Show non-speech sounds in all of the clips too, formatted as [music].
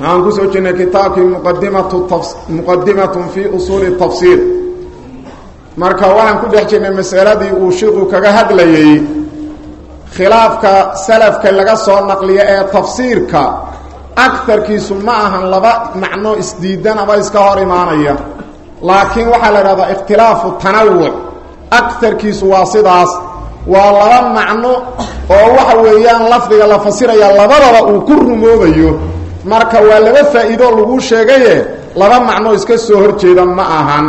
waxaan ku soo jirnay kitaabkii muqadimatun fii usuuli tafsiir marka waxaan ku dhex jirnay masaladii uu shiqu kaga hadlayay khilaafka salafka laga soo naqliya ee tafsiirka agarkiisu ma ahan laba macno isdiidan ama iska hor imaanaya. Laakiin waxaa la idhahdaa ikhtilaafu tanawuc agarkiisu waa sidaas waa laba macno oo waxa weeyaan lafdiga la fasiraya labadaba uu ku rumoobayo marka waa laba faa'iido lagu sheegaye laba macno iska soo horjeeda ma ahan.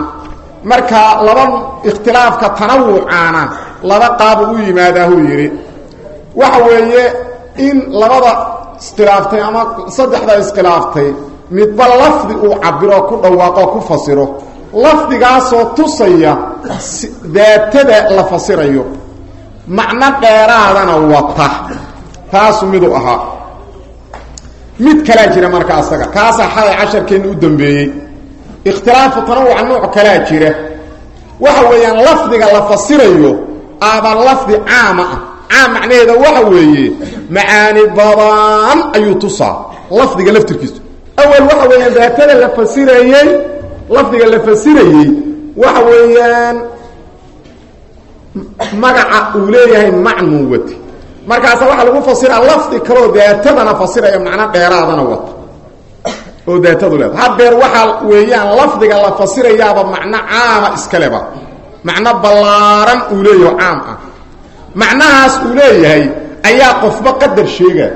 Marka laba ikhtilaafka tanawucaana laba qaabu u yimaadaahuu yidhi. Waxa weeye in labada iskhilaaftay ama saddexda iskhilaaftay midba lafdi uu cabiro ku dhawaaqo ku fasiro. Lafdigaasoo tusaya daatada la fasirayo. Macno dheeraadana wata. Taasu miduu ahaa mid kalaa jira marka asaga. Kaasaa xalay casharkeenna u dambeeyey. Ikhtilaafu tanawuca nooc kalaa jira. Waxa weeyaan lafdiga la fasirayo aaba lafdi caama ah. Caam macnaheeda waxa weeye macaani badan ayuu tusaa lafdiga laftirkiisu. Awal waxa weeyaan daatada la fasirayey lafdiga la fasirayey waxa weeyaan magaca uu leeyahay macnuu wata markaasa waxaa lagu fasiraa lafdi kaloo daatadana fasiraya macno dheeraadana wata oo daatadu leeda hadeer waxaa weeyaan lafdiga la fasirayaaba macno caama iskaleba macno ballaaran uu leeyaho caam ah. Macnahaas uu leeyahay ayaa qofba qadar sheega.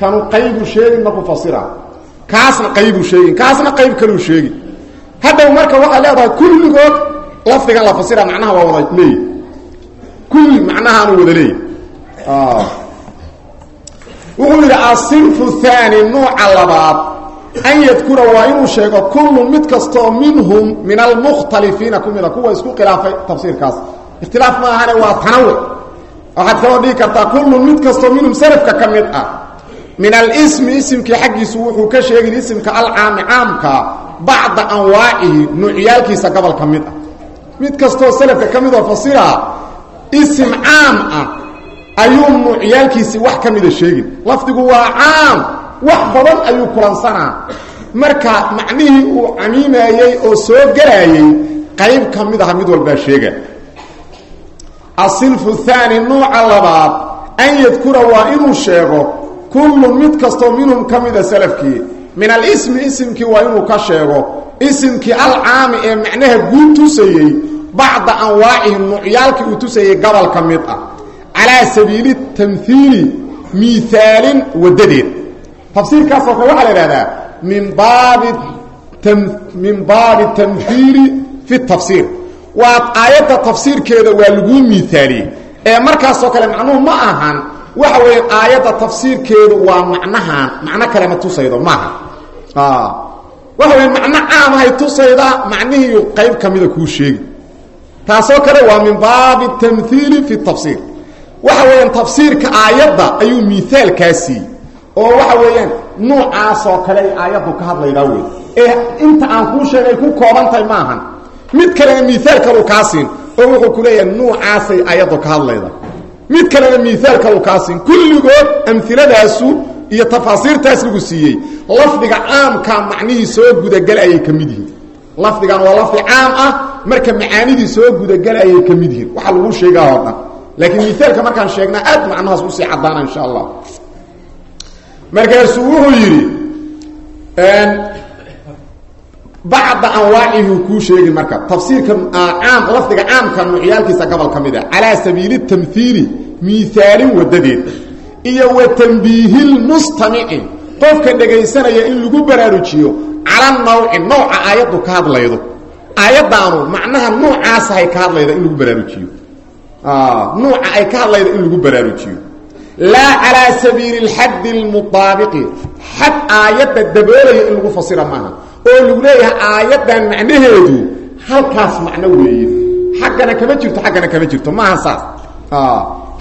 Kanu qaybu sheegin markuu fasira. Kaasna qaybu sheegin. Kaasna qayb kaluu sheegin hadhow marka waxaa leedahay kulligood lafdigan la fasira macnaha waa wada leeyahy kulli macnahaanu wada leeyahy wuxuu yidhi asinfu haani nuuca labaad. An yadkura waa inuu sheego kullun mid kastoo minhum min almukhtalifiina ku mida kuwa isku khilaafay tafsiirkaas. Ikhtilaaf ma ahane waa tanawuc waxaad kaloo dhigi kartaa kullun mid kastoo minhum salafka ka mid ah. Min alismi isimkii xaggiisu wuxuu ka sheegin isimka alcaami caamka bacda anwaacihi nuucyaalkiisa gobol ka mid ah. Mid kastoo ka midoo fasira isim ah ayuu nuucyaalkiisii wax ka mida sheegin. Lafdigu waa caam. Wax badan ayuu kulansanaa. Marka macnihii uu camiimayey oo soo gelaayey qayb ka mid aha mid walbaa sheega. Asilfu haani nuuca labaad an yadkura waa inuu sheego kullun mid kastoo minhum ka mida salafkii. Min alismi isimkii waa inuu ka sheego. Isimkii alcaami ee macnaha guud tusayey bacda anwaacihi nuucyaalkii uu tusayey gobol mid ah calaa sabiili tamhiili miaalin wadadeed tafsiirkaasoo kale waxaa la ihahdaa min baabi min baabi tamhiili fi tafsiir. Waa aayadda tafsiirkeeda waa laguu miaaliyey ee markaasoo kale macnuhu ma ahan waxa weya aayadda tafsiirkeedu waa macnahan macno kale ma tusaydo maaha waxa weya macno caamahay tusaydaa macnihiiyu qayb ka mida kuu sheegi. Taasoo kale waa min waxa weeyaan tafsiirka aayadda ayuu miaalkaa siiyey oo waxa weeyaan nuucaasoo kale ay aayaddu ka hadlaydaa wey ee inta aan kuu sheegay ku koobantahay ma ahan mid kalena miaal kalu kaa siin oo wuxuu ku leeyahay nuucaasay aayaddu ka hadlayda mid kalena miaal kalu kaa siin kulligood amhiladaasu iyo tafaasiirtaas lagu siiyey. Lafdiga caamkaa macnihii soo gudagala ayay ka mid yihiin. Lafdigan waa lafdi caam ah marka macaanidii soo gudagala ayay ka mid yihiin. Waxaa lagu sheegaa oo dhan laakiin miaalka markaan sheegnaa aad macnahaas u sii caddaana insha allah. Markaasuu wuxuu yidhi bacda anwaacihi kuu sheegi marka tafsiirka caam lafdiga caamka nuucyaalkiisa gobol ka mid ah calaa sabiili tamhiili miaalin wadadeed iyo wa tanbiihilmustamici qofka dhegaysanaya in lagu baraarujiyo cala nawci nooca aayaddu ka hadlaydo. Aayaddaanu macnaha nuucaasahay ka hadlayda in lagu baraarujiyo nuuca ay ka hadlayda in lagu baraarujiyo. Laa calaa sabiili اlxaddi اlmutaabiqi xad aayadda daboolaya in lagu fasira maaha oo lagu leeyahay aayaddan macnaheedu halkaas macno weeye. Xaggana kama jirto xaggana kama jirto maaha saas.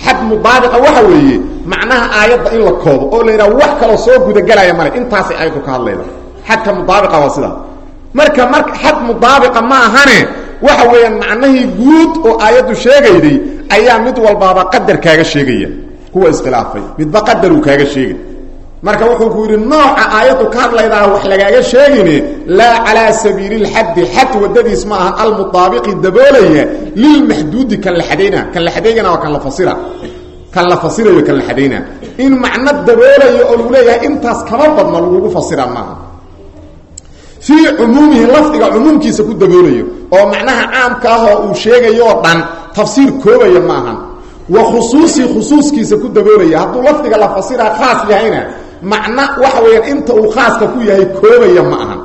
Xad mudaabiqa waxa weeye macnaha aayadda in la koobo oo la yidhaha wax kaloo soo gudagelaya male intaasay aayaddu ka hadlayda. Xadka mudaabiqa waa sidaa marka mar xad mudaabiqa ma ahane waxa weeyaan macnahii guud oo aayaddu sheegayday ayaa mid walbaaba qadar kaaga sheegaya. Kuwa iskhilaafay midba qadaruu kaaga sheegay. Marka wuxuu ku yidhi nooca aayaddu ka hadlaydaa wax lagaaga sheegine laa calaa sabiili lxaddi xad wadadiis ma aha almudaabiqi daboolaya lilmaxduudi kan la kan la xadaygana waa kan la kan la fasirayo kan la xadayna. In macno daboolayo oo lagu leeyahay intaas kama badna lagugu fasira maaha fii cumuumihi lafdiga cumuumkiisa ku daboolayo oo macnaha caamka ah oo uu sheegayo oo dhan tafsiir koobaya ma ahan wa khusuusii khusuuskiisa ku daboolaya hadduu lafdiga la fasiraa khaas yahayna macno waxa weeyaan inta uu khaaska ku yahay koobaya ma ahan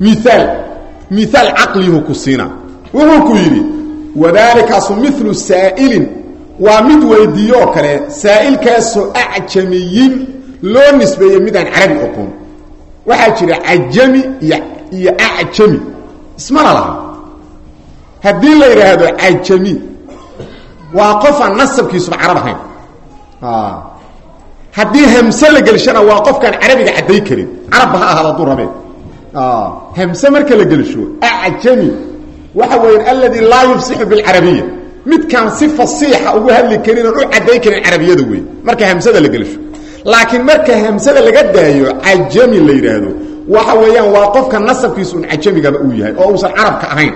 miaal miaal caqlihu ku siina wuxuu ku yidhi wadaalikaasu milu saa'ilin. Waa mid weydiiyo kale saa'ilkaasoo acjamiyin loo nisbeeyey midaan carabi oqoon waxaa jira cajami iyo acjami. Ismana laha la yidhaahdo cajami waa qofaan nasabkiisuba carab ahayn. Haddii hamse la gelshana waa qofkaan carabiga cadday karin. Carabba ha ahaado hadduu rabee. Hamse marka la gelsho acjami waxa weeyaan aladi laa yufsixu bilcarabiya midkaan si fasiixa ugu hadli karin oon u cadday karin carabiyada marka hamsada la gelsho laakiin marka hamsada laga daayo cajami la yidhaahdo waxa weeyaan waa qofka nasabkiisu un cajamigaba uu yahay oo uusan carabka ahayn.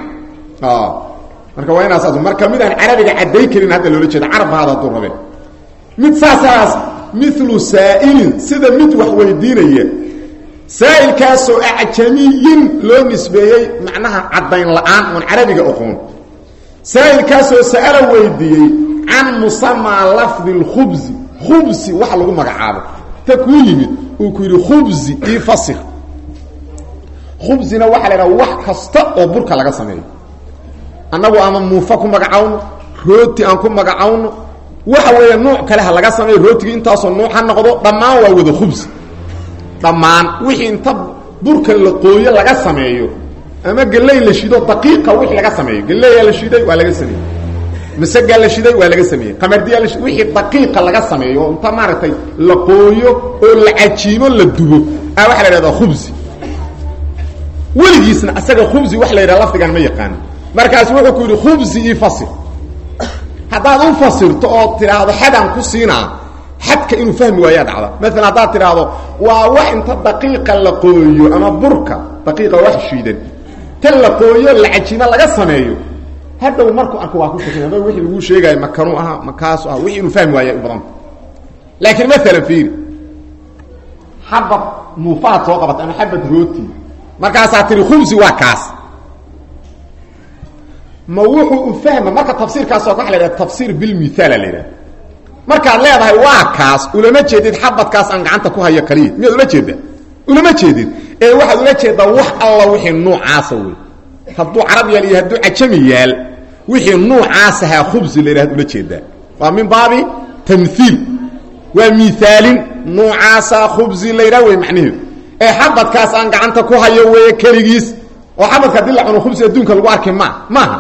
Marka waa inaas marka midaan carabiga cadday karin hadda loola jeeda carabba hada rabee mid saasaas milu saa'ilin sida mid wax weydiinaya. Saa'ilkaasoo acjamiyin loo nisbeeyey macnaha caddayn la'aan oon carabiga oqoon saa'ilkaasoo sa'ala weydiiyey can musamaa lafdi اlkhubsi khubsi waxa lagu magacaabo. Ta kuu yimid uu ku yidhi khubsi io fasir khubsina waxaa la idhaha wax kasta oo burka laga sameeyo. Annagu ama muufa ku magacawno rooti aan ku magacawno waxa weeya nuuc kale ha laga sameeyo rootigii intaasoo nuuc ha noqdo dhammaan waa wada khubsi dhammaan wixii inta burka la qooyo laga sameeyo ama geley la shido daqiiqa wixii laga sameeyo geleyaa la shiday waa laga sameeyey masagaa la shiday waa laga sameeyey. Qamardiyaa la wixii daqiiqa laga sameeyo inta maaragtay la qooyo oo la cajiimo la dubo. A waxaa la idhahdaa khubsi weligiisna asaga khubsi wax la yidhaha lafdigan ma yaqaano. Markaas wuxuu ku yidhi khubsi io fasir. Haddaad u fasirto oo tidhaahdo xadaan ku siinaa xadka inuu fahmi waayaa dhacda. Maalan haddaad tidhaahdo waa wax inta daqiiqa la qooyo ama burka daqiiqa wax shiidan ta la qooyo la cajiimo laga sameeyo hadhow markuu arko waa ku shakina ma wixii laguu sheegaayo makanuu ahaa makaasu aha wixii inuu fahmi waaya u badanta laakiin maalan fiiri. Xabad muufaad soo qabata ama xabad rooti. Markaasaa tihi khubsi waa kaas. Ma wuxuu u fahma marka tafsiirkaasoo waa la yidhaha tafsiir bilmithaala la yidhaha markaad leedahay waa kaas ulama jeedid xabadkaas aan gacanta ku hayo kaliya. Miyaad ula jeedaa? Ulama jeedid. Ee waxaad ula jeedaa wax alla wixii nuucaasa wey hadduu carab yaal iyo hadduu cajami yaal wixii nuucaasahaa khubsi la yidhahad ula jeedaa. Waa min baabi tamhiil waa miaalin nuucaasaa khubsi la yidhah wey macnaheedu ee xabadkaas aan gacanta ku hayo weeye keligiis oo xabadka haddii la cuno khubsi adduunka lagu arki ma maaha.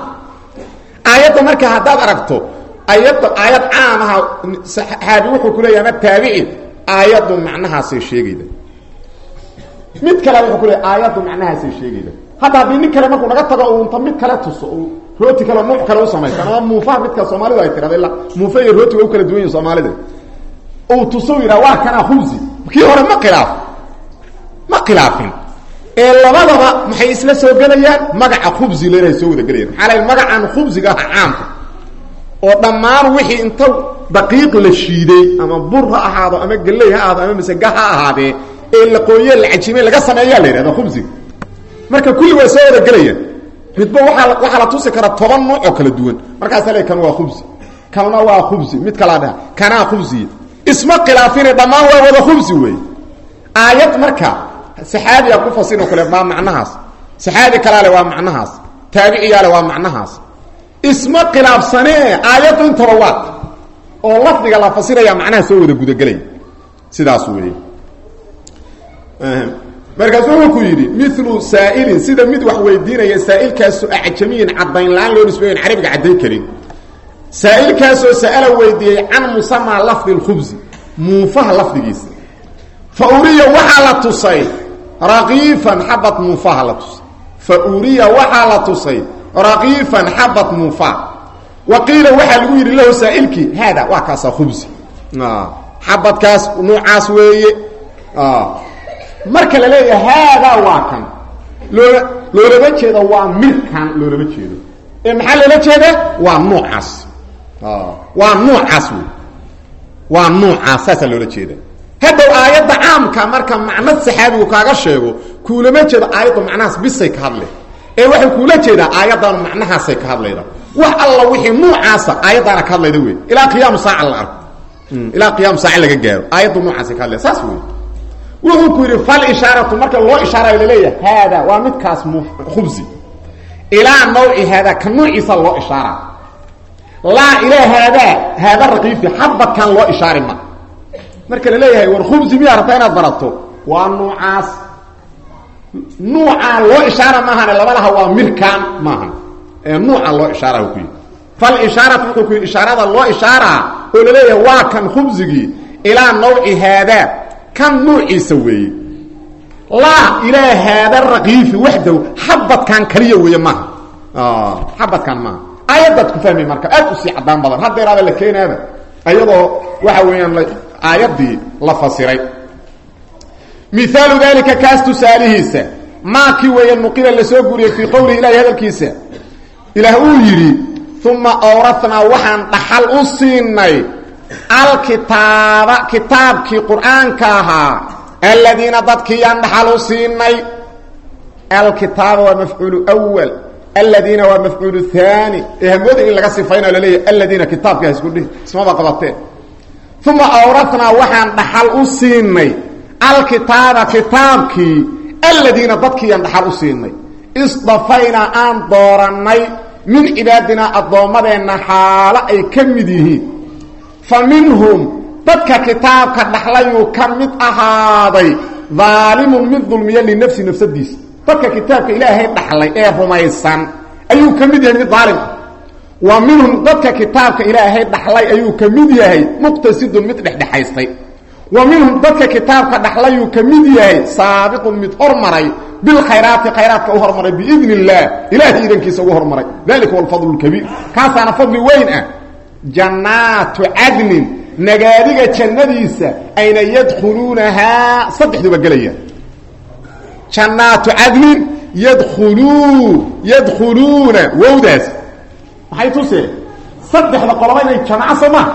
Aayadda marka haddaad aragto ayadda aayad caam aha saxaabi wuxuu ku leeyahy ama taabici aayaddu macnahaasay sheegayda. Mid kale wuxuu ku leeyahy aayaddu macnahaasay sheegayda. Hadda haddii nin kale markuu naga tago uu inta mid kale tuso rooti kale nuuc kale u samaysan ama muufaha midka soomaalidu ay tirada illa muufa iyo rooti way u kala duwan yihiin soomaalida. Uu tuso yidhaha waa kanaa khubsi kii hore ma khilaaf. Ma khilaafin. Ee labadaba maxay isla soo gelayaan? Magaca khubsi leedahay soo wada gelayaan. Maxaa la magacan khubsiga ah caamka. Oo dhammaan wixii inta daqiiq la shiiday ama bur ha ahaado ama geley ha ahaado ama masega ha ahaadee ee la qooye la cajimay laga sameeyaa la yidhahda khubsiga marka kulli waa soo wada gelayaan midba waxaa la tusi karaa toban nuuc oo kala duwan. Markaasa le kan waa khubsi. Kanna waa khubsi. Mid kalaa dhaha kanaa khubsiya isma khilaafine dhammaan waa wada khubsi wey aayad marka saxaabiyaa ku fasiroo kale waa macnahaas. Saxaabi kalaale waa macnahaas. Taabiciyaale waa macnahaas. Isma khilaafsanee aayaddu intaba waa oo lafdiga la fasiraya macnaha soo wada gudagelaya sidaas weeye markaasu wuxuu ku yidhi milu saa'ilin sida mid wax weydiinaya saa'ilkaasoo acjamiyin caddayn la'aan loo nisbeeyon carabiga caddayn karin. Saa'ilkaasoo sa'ala weydiiyey can musamaa lafdi lkhubsi muufaha lafdigiisa. Fa uriya waxaa la tusay raqiifan xabad muufaha la fa uriya waxaa la tusay raqiifan xabad muufaha wa qiila waxaa lagu yidhi lahu saa'ilkii haada waa kaasaa khubsi xabadkaas nuucaas weeye marka la leeyahay haadaa waa kan. Loola loolama jeedo waa midkan loolama jeedo. Ee maxaa loola jeeda? Waa nuucaas. Waa nuucaas waa nuucaas saasaa loola jeeda. Haddow aayadda caamka marka macno saxaabigu kaaga sheego kuulama jeedo aayadda macnahaas bisay ka hadle ee waxay kuula jeedaa aayaddaanu macnahaasay ka hadlayda. Wax alla wixii nuucaasa aayaddaana ka hadlayda wey. Ilaa qiyaamu saaca la arko. Ilaa qiyaamu saaca laga gaaro. Aayaddu nuucaasay ka hadlaya saas wey wuxuu ku yidhi fal ishaaratu marka loo ishaarayo la leeyahay haada waa midkaas khubsi ilaa nawci haadaa ka nuuciisa loo ishaara laa ilaa haadaa haada raqiifi xabadkan loo ishaari ma. Marka la leeyahay war khubsi miyaa rabtaa inaad barato? Waa nuucaas. Nuucaa loo ishaara maahane laba laha waa mirkaan maahan. Ee nuuca loo ishaara ku yidhi. Fal ishaaratu wuxuu ku yidhi ishaarada loo ishaaraa oo la leeyahay waa kan khubsigii ilaa nawci haadaa kan nuuciisa weeye. Laa ilaa haada raqiifi waxdaw xabadkan kaliya weeye maaha. Xabadkan maaha. Aayaddaad ku fahmay marka aad u sii caddaan badan. Haddeeraada la keenaaba. Ayadoo waxa weeyaan aayaddii la fasiray. Mihaalu dalika kaas tusaalihiisa maakii weeye nuqila la soo guriyey fii qowlihi ilahi hadalkiisa. Ilaah uu yidhi uma awratnaa waxaan dhaxal u siinay alkitaaba kitaabkii qur'aanka ahaa aladiina dadkiiyaan dhaxal u siinay. Alkitaaba waa mafcuulu wal aladiina waa mafcuulu haani ee hamooda in laga sifaynayo laleeyahy aladiina kitaabka isku dhihi ismaba qabateen. Uma awratnaa waxaan dhaxal u siinay. Alkitaaba kitaabkii aladiina dadkiiyaan dhaxal u siinay. Aan doorannay min cibaadinaa addoommadeenna xaalo ay ka mid yihiin fa minhum dadka kitaabka dhaxlayuu ka mid ahaaday daalimun mid dulmiya linafsi nafsadiisa dadka kitaabka ilaahay dhaxlay ee rumaysan ayuu ka mid yahay mid daalim ah wa minhum dadka kitaabka ilaahay dhaxlay ayuu ka mid yahay muqtasidun mid dhexdhexaystay. Wa minhum dadka kitaabka dhaxlayuu ka mid yahay saabiqun mid hormaray bilkhayraati khayraadka u hormaray biidn illaah ilaahay idankiisa ugu hormaray. Dalika huwa alfadlu lkabiir kaasaana fadli weyn ah jannaatu cadnin nagaadiga jannadiisa ayna yadkhuluunahaa saddexduba gelayaan jannaatu cadnin yadkhuluu yadkhuluuna wowdaas maxay tusee saddexda qoloba inay jamaco soo maa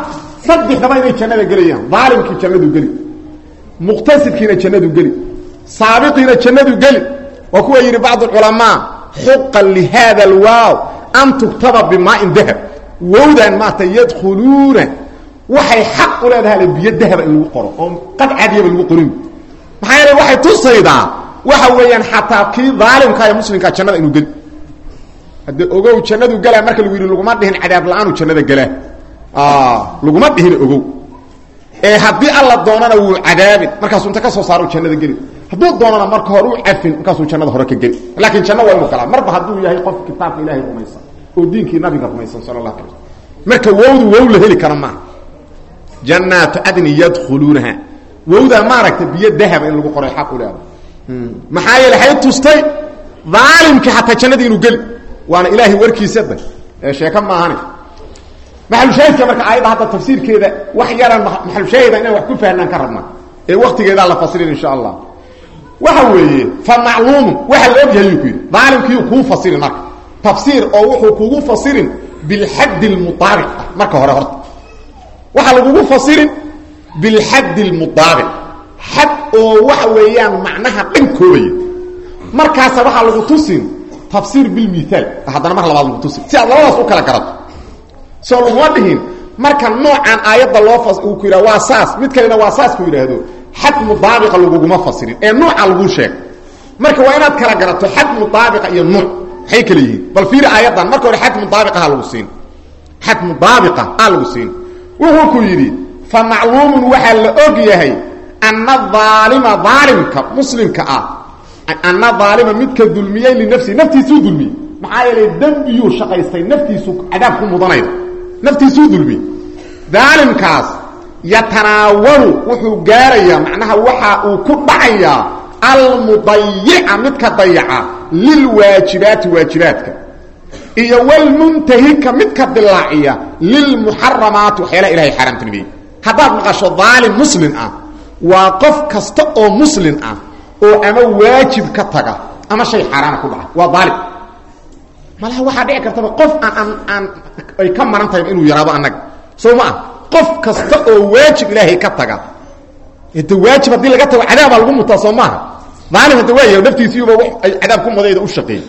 saddexdaba inay jannada gelayaan daalimkii jannadu geli muqtasidkiina jannadu geli saabiqiina jannadu geli waa kuwa yidhi bacd culamaa xuqan lihada alwaaw an tugtaba bimaain dahab wowdan maata yadkhuluuna. Waxay xaq u leedahay biyo dahaba in lagu qoro oo qad cadiyaba lagu qorin. Maxaa yeele waxay tusaydaa waxa weeyaan xataa kii daalimka ee muslimkaa jannada inuu geli haddee ogow jannadu gelaa marka lagu yidhi laguma dhihin cadaab la'aanu jannada gelaa laguma dhihin ogow. Ee haddii alla doonana wuu cadaabin markaasuu inta ka soo saaro jannada geli. Hadduu doonana marka hore u cafin markaasuu jannada hore ka geli. Laakiin janno waa inuu galaa. Marba hadduu yahay qof kitaabka ilaahay rumaysan oo diinkii nabiga rumaysan sala allah ala marka wowdu wow la heli kara maaha jannaatu cadni yadkhuluunaha wowdaa maaragta biyo dahaba in lagu qoray xaq u leeda maxaa yeele hay tustay daalimkii xataa jannadii inuu geli. Waana ilaahay warkiisada ee sheeko maahane maxalushaahidka marka aayadda hadda tafsiirkeeda wax yaran maxalushaahida inaan wax ku fahnaan ka rabna. Ee waktigeedaa la fasirin insha allah. Waxa weeye fa macluumun waxa la og yahay yuu ku yidhi. Daalimkiiu kuu fasirin marka tafsiir oo wuxuu kugu fasirin bilxaddi lmudaabiq ah marka hore horta waxaa lagugu fasirin bilxaddi lmudaabiq xad oo waxa weeyaan macnaha dhan koobaya markaasa waxaa lagu tusin tafsiir bilmithaal haddana mar labaad lagu tusin. Si aad labadaas u kala garato. Soo laguma dhihin marka noocan aayadda loo ku yidhah waa saas mid kalena waa saas ku yidhaahdo xad mudaabiqa laguguma fasirin. Ee nuuca lagu sheeg. Marka waa inaad kala garato xad mudaabiqa iyo nuuc maxay kala yihiin. Bal fiiri aayaddan marka hore xad mudaabiqaha lagu siin. Xad mudaabiqa aa lagu siin. Wuxuu ku yidhi fa macluumun waxaa la og yahay ana aalima aalimka muslimka ah ana aalima midka dulmiyey linafsihi naftiisuu dulmiyey. Maxaa yeelay dembiyuu shaqaystay naftiisu cadaab ku mudanayda. Naftiisuu dulmiyey. Daalimkaas yatanaawalu wuxuu gaarayaa macnaha waxa uu ku dhacayaa almudayica midka dayaca lilwaajibaati waajibaadka. Iyo wlmuntahika midka dilaaciya lilmuxaramaati waxyaala ilahay xaaraamtinimiyey haddaad maqasho daalim muslim ah waa qof kasta oo muslim ah oo ama waajib ka taga ama shay xaaraana ku dhaca waa daalim. Malaha waxaa dhici kartaba qof aan aan ay ka maran tahay inuu yaraado annaga. Soo ma ah qof kasta oo waajib ilaahay ka taga de waajib haddii laga tago cadaabaa lagu mutaa soo maaha daalim hadda waaya naftiisiiba ay cadaab ku mudayda u shaqeeyey.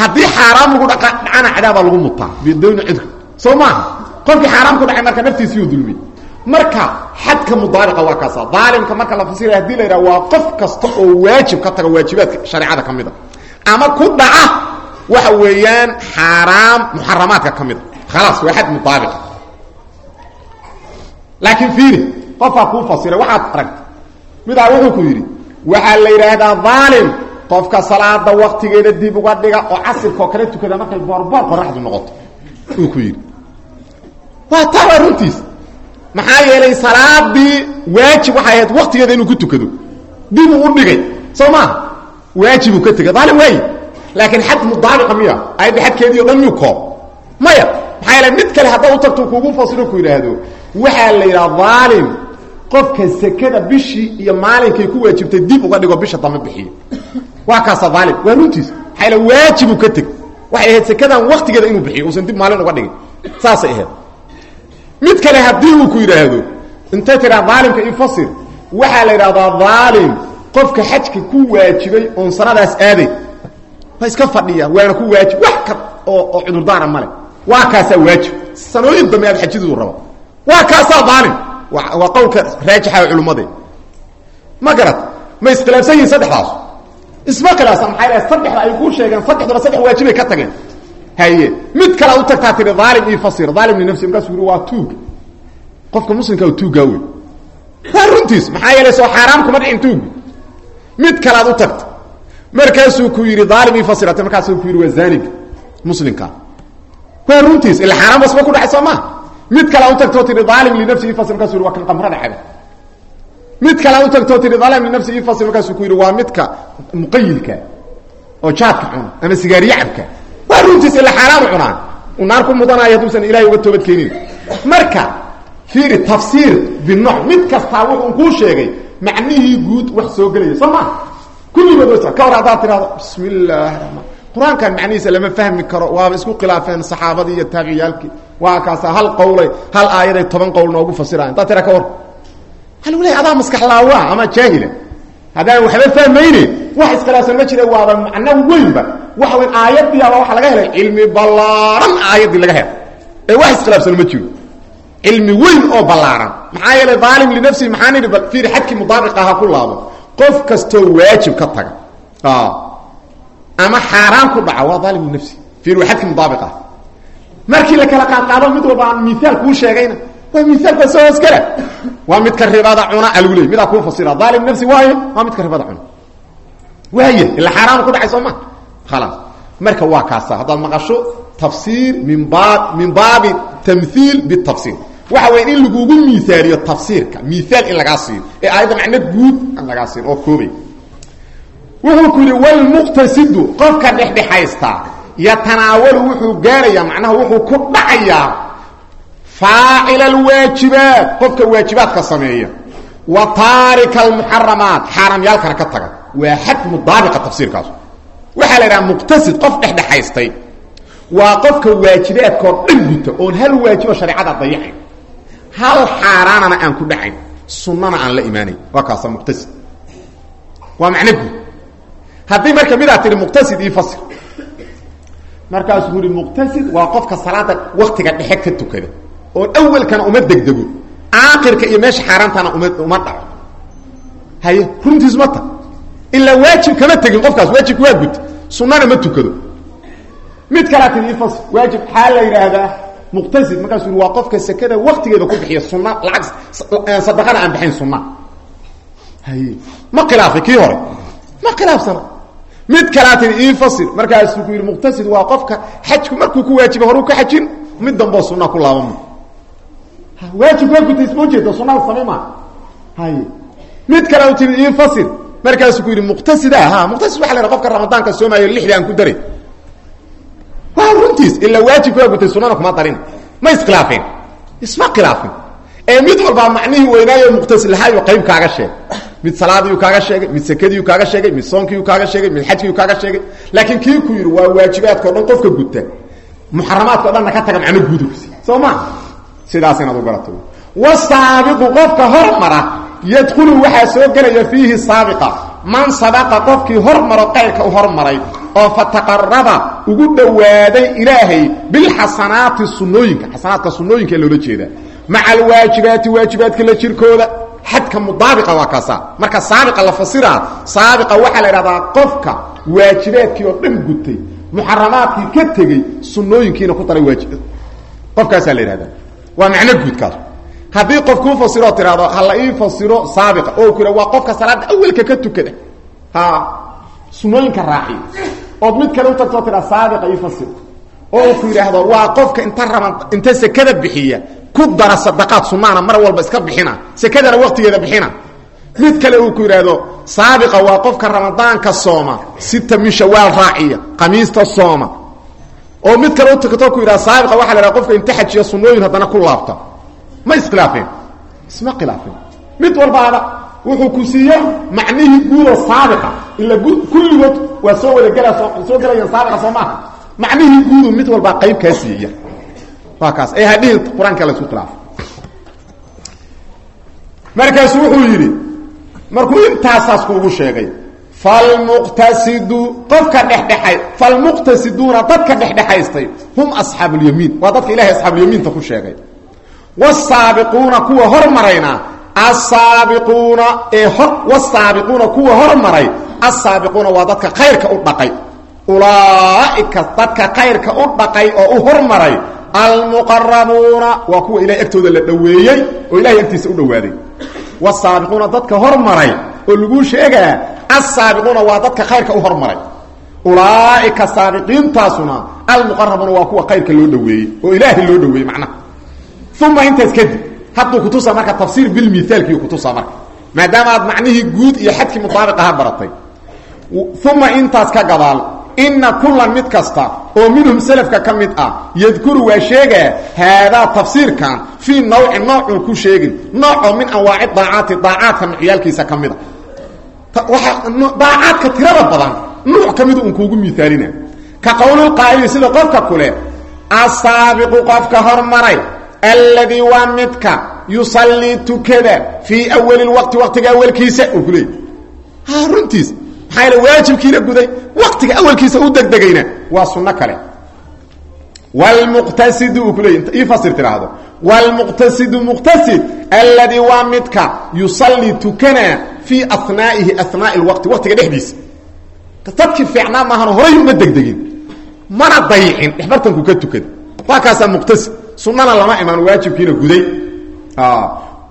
Haddii xaaraam lagu dha dhacana cadaabaa lagu mutaa bidowni cidku soo maaha qofkii xaaraam ku dhacay marka naftiisiiu dulmiyey. Marka xadka mudaabiqa waa kaasa daalimka marka la fasiraya haddii la yidhaha waa qof kasta oo waajib ka taga waajibaadka shareecada ka mid a. Ama ku dhaca waxa weeyaan xaaraam muxaramaadka ka mid a. Khalaas waa xad mudaabiqa laakiin fiiri qofaa kuu fasiray waxaad aragta midaa wuxuu ku yidhi waxaa la yidhaahdaa daalim qofka salaada waktigeeda dib uga dhiga oo casirkaoo kale tukada markay boorboor qoraxdu noqoto uu ku yidhi. Waa taa waa runtiis. Maxaa yeelay salaadii waajib waxay ahayd waktigeeda inuu ku tukado. Dibuu u dhigay soo maaha waajibuu ka tegay. Daalim waayi laakiin xad mudaabiqa miya. Ayadda xadkeedii o dhan miyuu koob maya. Maxaa yeele mid kale hadda u tagto kuugu fasiro ku yidhaahdo. Waxaa la yidhaha daalim qofka sekada bishii iyo maalinkay ku waajibtay dib uga dhigo bisha dambe bixiyo waa kaasa daalim waa runtiis maxaa yaele waajibuu ka teg waxay ahayd sekadan waktigeeda inuu bixiyo uusan dib maalin uga dhigin. Saasay ahayd. Mid kale haddii uu ku yidhaahdo intay tiraa daalimka ifasir waxaa la yidhahdaa daalim qofka xajka ku waajibay oon sanadaas aaday. Waa iska fadhiya waana ku waajib. Wax ka oo oo male waa kaasaa waajib. Sanooyin dambe aad xajidu raba. Waa kaasaa daalim waa qowlka raajixa culimmade ma garat ma iskhilaafsan yihiin saddexdaas. Isma khilaafsan maxaa ilaha saddexda ay kuu sheegeen saddexduna saddex waajibay ka tageen. Haye mid kale u tagtaa tihi daalim io fasir daalim linafsi markaasuu yidhi waa tuug. Qofka muslimka tuugaa wey waa runtiis maxaa yeelay soo xaaraam kuma dhicin tuugu mid kale ad u tagta. Markaasuu ku yidhi daalim io fasirate markaasuu ku yidhi waa zaaniga muslimka. Waa runtiis ila xaaraan basba ku dhacay soo maa mid kale ad u tagtoo tihi daalim linafsi ifasir markasu waa kan qamrada caba mid kale ad u tagtoo tihi daalim linafsi ifasir markaasuu ku yidhi waa midka muqayilka oo jaadka cuna ama sigaariye cabka waa runtiis ila xaaraanu cunaan uu naar ku mudanaayo hadduusan ilahay uga toobad keenin. Marka fiiri tafsiir binooc mid kastaa wuxuu kuu sheegay macnihii guud wax soo gelaya soo maa kulligood wa ka hor haddaad tirahdo bismi raxmaan qur'aankan macnihiisa lama fahmi karo waaba isku khilaafeen saxaabadii iyo taabiciyaalkii waa kaasa hal qowlay hal aayaday toban qowl noogu fasirayan haddaad tira ka war walau leey adaa maskaxlaawa ama jaahila haddaan waxba fahmayne wax iskhilaafsan ma jira waaba macno weynba. Waxa weyn aayadiiaba waxaa laga helay cilmi ballaaran aayaddii laga helay ee wax iskhilaafsan ma jiro. Cilmi weyn oo ballaaran. Maxaa yeelay daalim linafsihi maxaa nidhi fiiri xadkii mudaabiq aha ku laabo. Qof kastoo waajib ka taga. Ama xaaraan ku dhaca waa daalim linafsi fiiri waa xadkii mudaabiq ah markii la kala qaadqaado mid walba aan miaal kuu sheegayna. Miaalka soo hoskala waa midka ribada cuna algu leey midaa kuu fasira. Daalim nafsi waayo waa midka ribada cuna. Waay ila xaaraan ku dhacay soo ma. Khalaas marka waa kaasa. Haddaad maqasho tafsiir min baab min baabi tamhiil bitafsiir. Waxa weya in lagugu miaaliyo tafsiirka. Miaal in lagaa siiyo. Ee aayadda macno guud aan lagaa siin oo koobay wuxuu ku yidhi walmuqtasidu qofka dhexdhexaysta yatanaawalu wuxuu gaarayaa macnaha wuxuu ku dhacayaa faacila alwaajibaat qofka waajibaadka sameeya. Wa taarika almuxaramaat xaaraamyaalkana ka taga. Waa xad mudaabiqa tafsiirkaas waxaa la idhaha muqtasid qof dhexdhexaystay. Waa qofka waajibaadkaoo dhan guta oon hal waajibo shareecada dayacayn. Hal xaaraanana aan ku dhacayn. Sunnana aan la imaanayn. Waa kaasa markaasuu yihi muqtasid waa qofka salaada waktiga dhexe ka tukada oon awelkana uma degdego. Aakirka iyo meesha xaaraantana uma uma dhaco. Haye runtiis ma ta ilaa waajib kama tegin qofkaas waajibka waa guta sunnana ma tukado. Mid kalaa tii ifas waajib xaa la yidhaahdaa muqtasid. Markaasuu yii waa qofka sekada waktigeeda ku bixiya sunna lacag sadaqana aan bixayn sunna. Haye ma khilaafay hore. Ma khilaafsana mid kalaa tii ii fasir markaasuu ku yidhi muqtasid waa qofka xajku markuu ku waajiba horuu ka xajin mid damboo sunaa ku laabama. Waajib waa gutay isma ujeeda sunada samay maa haye. Mid kale tii ii fasir markaasuu ku yidhi muqtasida ha muqtasid waa la qofka ramadaanka soomaayo lixdii aan ku daray waa runtiis ilaa waajibka waa gutay sunana kuma darin. Ma iskhilaafeen isma khilaafin. Ee mid walbaa macnihii weynaayo muqtasid lahaayo qayb kaaga sheeg mid salaadiiu kaaga sheegay mid sekadiiu kaaga sheegay mid soonkiiu kaaga sheegay mid xajkiiu kaaga sheegay. Laakiin kii ku yidhi waa waajibaadka o dhan qofka guta muxaramaadka o dhanna ka taga macno guudugsi soo ma sidaas inaad garato wasaabiqu qofka hormara yadkhulu waxaa soo gelaya fiihi saabiqa. Man sabaqa qofkii hormaro qayrka u hormaray oo fataqaraba ugu dhowaaday ilaahay bilxasanaati sunooyinka xasanaadka sunooyinka loola jeedaa. Maca alwaajibaati waajibaadka la jirkooda xadka mudaabiqa waa kaasa marka saabiqa la fasiraa saabiqa waxaa la idhahdaa qofka waajibaadkii oo dhan gutay muxaramaadkii ka tegey sunooyinkiina ku daray waajib. Qofkaasaa la yidhahdaa. Waa macno guudkaas. Haddii qof kuu fasiroo tidhahdo ha la ii fasiro saabiqa oo ku waa qofka salaada awelka ka tukada. Ha sunooyinka raaciya ood mid kale u tagtoo tidhaa saabiqa ii fasir. Oo ku yidhaahdo waa qofka inta raba inta sekada bixiya ku dara sadaqaad sunaana mar walba iska bixina sekadana waqtigeeda bixina. Mid kale uu ku yidhaahdo saabiqa waa qofka ramadaanka sooma sita min shawaal raaciya qamiista sooma. Oo mid kale u tagtoo ku yidhahdo saabiqa waxa la idhaha qofka inta xajiya sunooyin haddana ku laabta. Ma iskhilaafeen isma khilaafeen mid walbaaba wuxuu ku siiye macnihii guudo saabiqa. Ila kulligood waa soo wada gela soo gelaya saabiqa soo maaha. Macnihii guudu mid walbaa qayb kaa siiya waa kaas. Ee hadhihi qur'aanka la isku khilaafo markaasu wuxuu yidhi markuu intaasaas kuugu sheegay falmuqtasidu qofka dhexdhexay falmuqtasiduuna dadka dhexdhexaystay hum asxaabulyamiin waa dadka ilahay asxaabulyamiinta ku sheegay. Wsaabiquuna kuwa hormarayna asaabiquuna ee wsaabiquuna kuwa hormaray asaabiquuna waa dadka khayrka u dhaqay ulaaika dadka khayrka u dhaqay oo u hormaray almuqarabuuna waa kuwa ilahay agtooda la dhoweeyey oo ilahay agtiisa u dhowaaday wsaabiquuna dadka hormaray oo laguu sheegaa asaabiquuna waa dadka khayrka u hormaray. Ulaaika saabiqiintaasuna almuqarabuuna waa kuwa khayrka loo dhoweeyey oo ilaahay loo dhoweeyey macnaha uma intaas kadib hadduu kutusaa marka tafsiir bilmiaalkiiu kutusaa marka maadaama aad macnihii guud iyo xadkii mutaabiq aha baratay. Uma intaas ka gadaal ina kulan mid kasta oo minhum selafka ka mid ah yadkuru waa sheegaa haadaa tafsiirkan fii nawci noocuu ku sheegin. Noocoo min anwaaci daacaati daacaadka nucyaalkiisa ka mida daacaadka tirada badan nuuc ka midu un kuugu miaalina ka qowlilqaa'ili sida qofka kule asaabiqu qofka hormaray alladii waa midka yusallii tukada fii awali lwaqti waqtiga awalkiisa uu ku leeyay ha runtiis maxaa yaele waajibkiina guday waqtiga awalkiisa u degdegayna waa sunno kale. Wlmuqtasidu uu ku leeyay ii fasir tidhaahdo wlmuqtasidu muqtasid alladii waa midka yusallii tukana fii anaa'ihi anaa'i lwaqti waqtiga dhexdiisa. Dadkii fiicnaa maahan horay uma degdegin. Mana dayicin dhexbartanku ka tukada. Waa kaasaa muqtasid. Sunana lama imaan waajibkiina guday